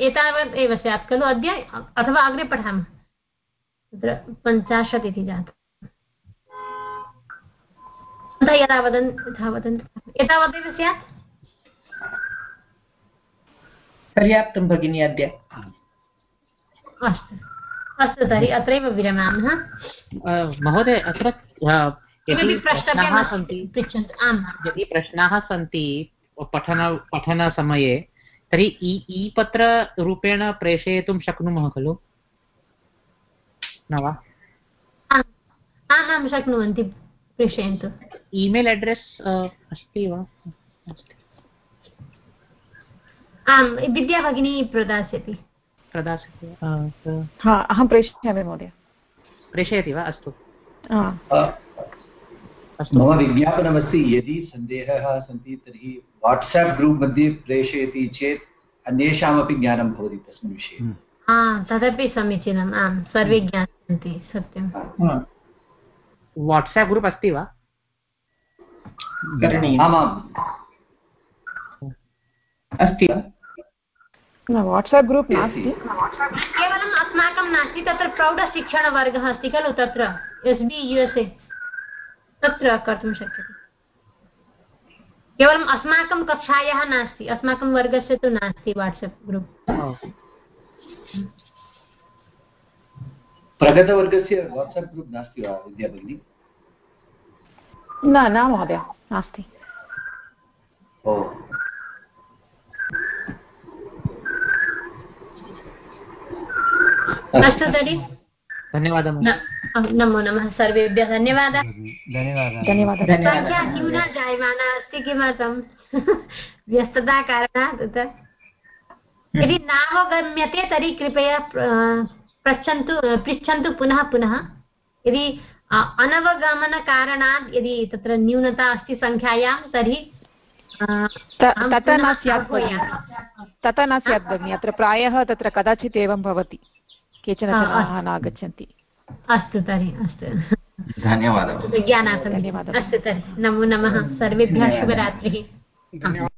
एतावत् एव स्यात् खलु? अद्य अथवा अग्रे पठामः? तत्र पञ्चाशत् इति जातं यदा वदन् यथा वदन्तु एतावदेव स्यात्? पर्याप्तं भगिनी अद्य। अस्तु अस्तु तर्हि अत्रैव विरमामः। महोदय अत्र यदि प्रश्नाः सन्ति यदि प्रश्नाः सन्ति पठन पठनसमये तर्हि ई ई पत्ररूपेण प्रेषयितुं शक्नुमः खलु? न वा? आम् शक्नुवन्ति प्रेषयन्तु। ईमेल् अड्रेस् अस्ति वा? आं विद्या भगिनी प्रदास्यति। प्रदास्यति हा अहं प्रेषयामि महोदय। प्रेषयति वा? अस्तु। मम विज्ञापनमस्ति यदि सन्देहः सन्ति तर्हि वाट्साप् ग्रूप् मध्ये प्रेषयति चेत् अन्येषामपि ज्ञानं भवति तस्मिन् विषये। हम्म। तदपि समीचीनम् आं सर्वे ज्ञास्यन्ति सत्यं वाट्साप् ग्रूप् अस्ति वा? आमाम्। अस्ति वा? वाट्साप् ग्रूप् नास्ति। केवलम् अस्माकं नास्ति तत्र प्रौढशिक्षणवर्गः अस्ति खलु तत्र S B U S A. तत्र कर्तुं शक्यते। केवलम् अस्माकं कक्षायाः नास्ति अस्माकं वर्गस्य तु नास्ति वाट्सप् ग्रूप्। प्रगतवर्गस्य वाट्सप् ग्रूप् नास्ति वा विद्या भगिनी न न महोदय नास्ति। अस्तु तर्हि। धन्यवादः नमो नमः सर्वेभ्यः धन्यवादः। धन्यवादः। सङ्ख्या न्यूना जायमाना अस्ति किमर्थं? व्यस्तता कारणात् यदि नावगम्यते तर्हि कृपया पृच्छन्तु पृच्छन्तु पुनः पुनः। यदि अनवगमनकारणात् यदि तत्र न्यूनता अस्ति सङ्ख्यायां तर्हि तथा न स्यात् तथा न स्यात् भगिनि। अत्र प्रायः तत्र कदाचित् एवं भवति। केचन जनाः नागच्छन्ति। अस्तु तर्हि अस्तु। धन्यवादः। ज्ञानार्थं। धन्यवादः। अस्तु तर्हि। नमो नमः। सर्वेभ्यः शुभरात्रिः।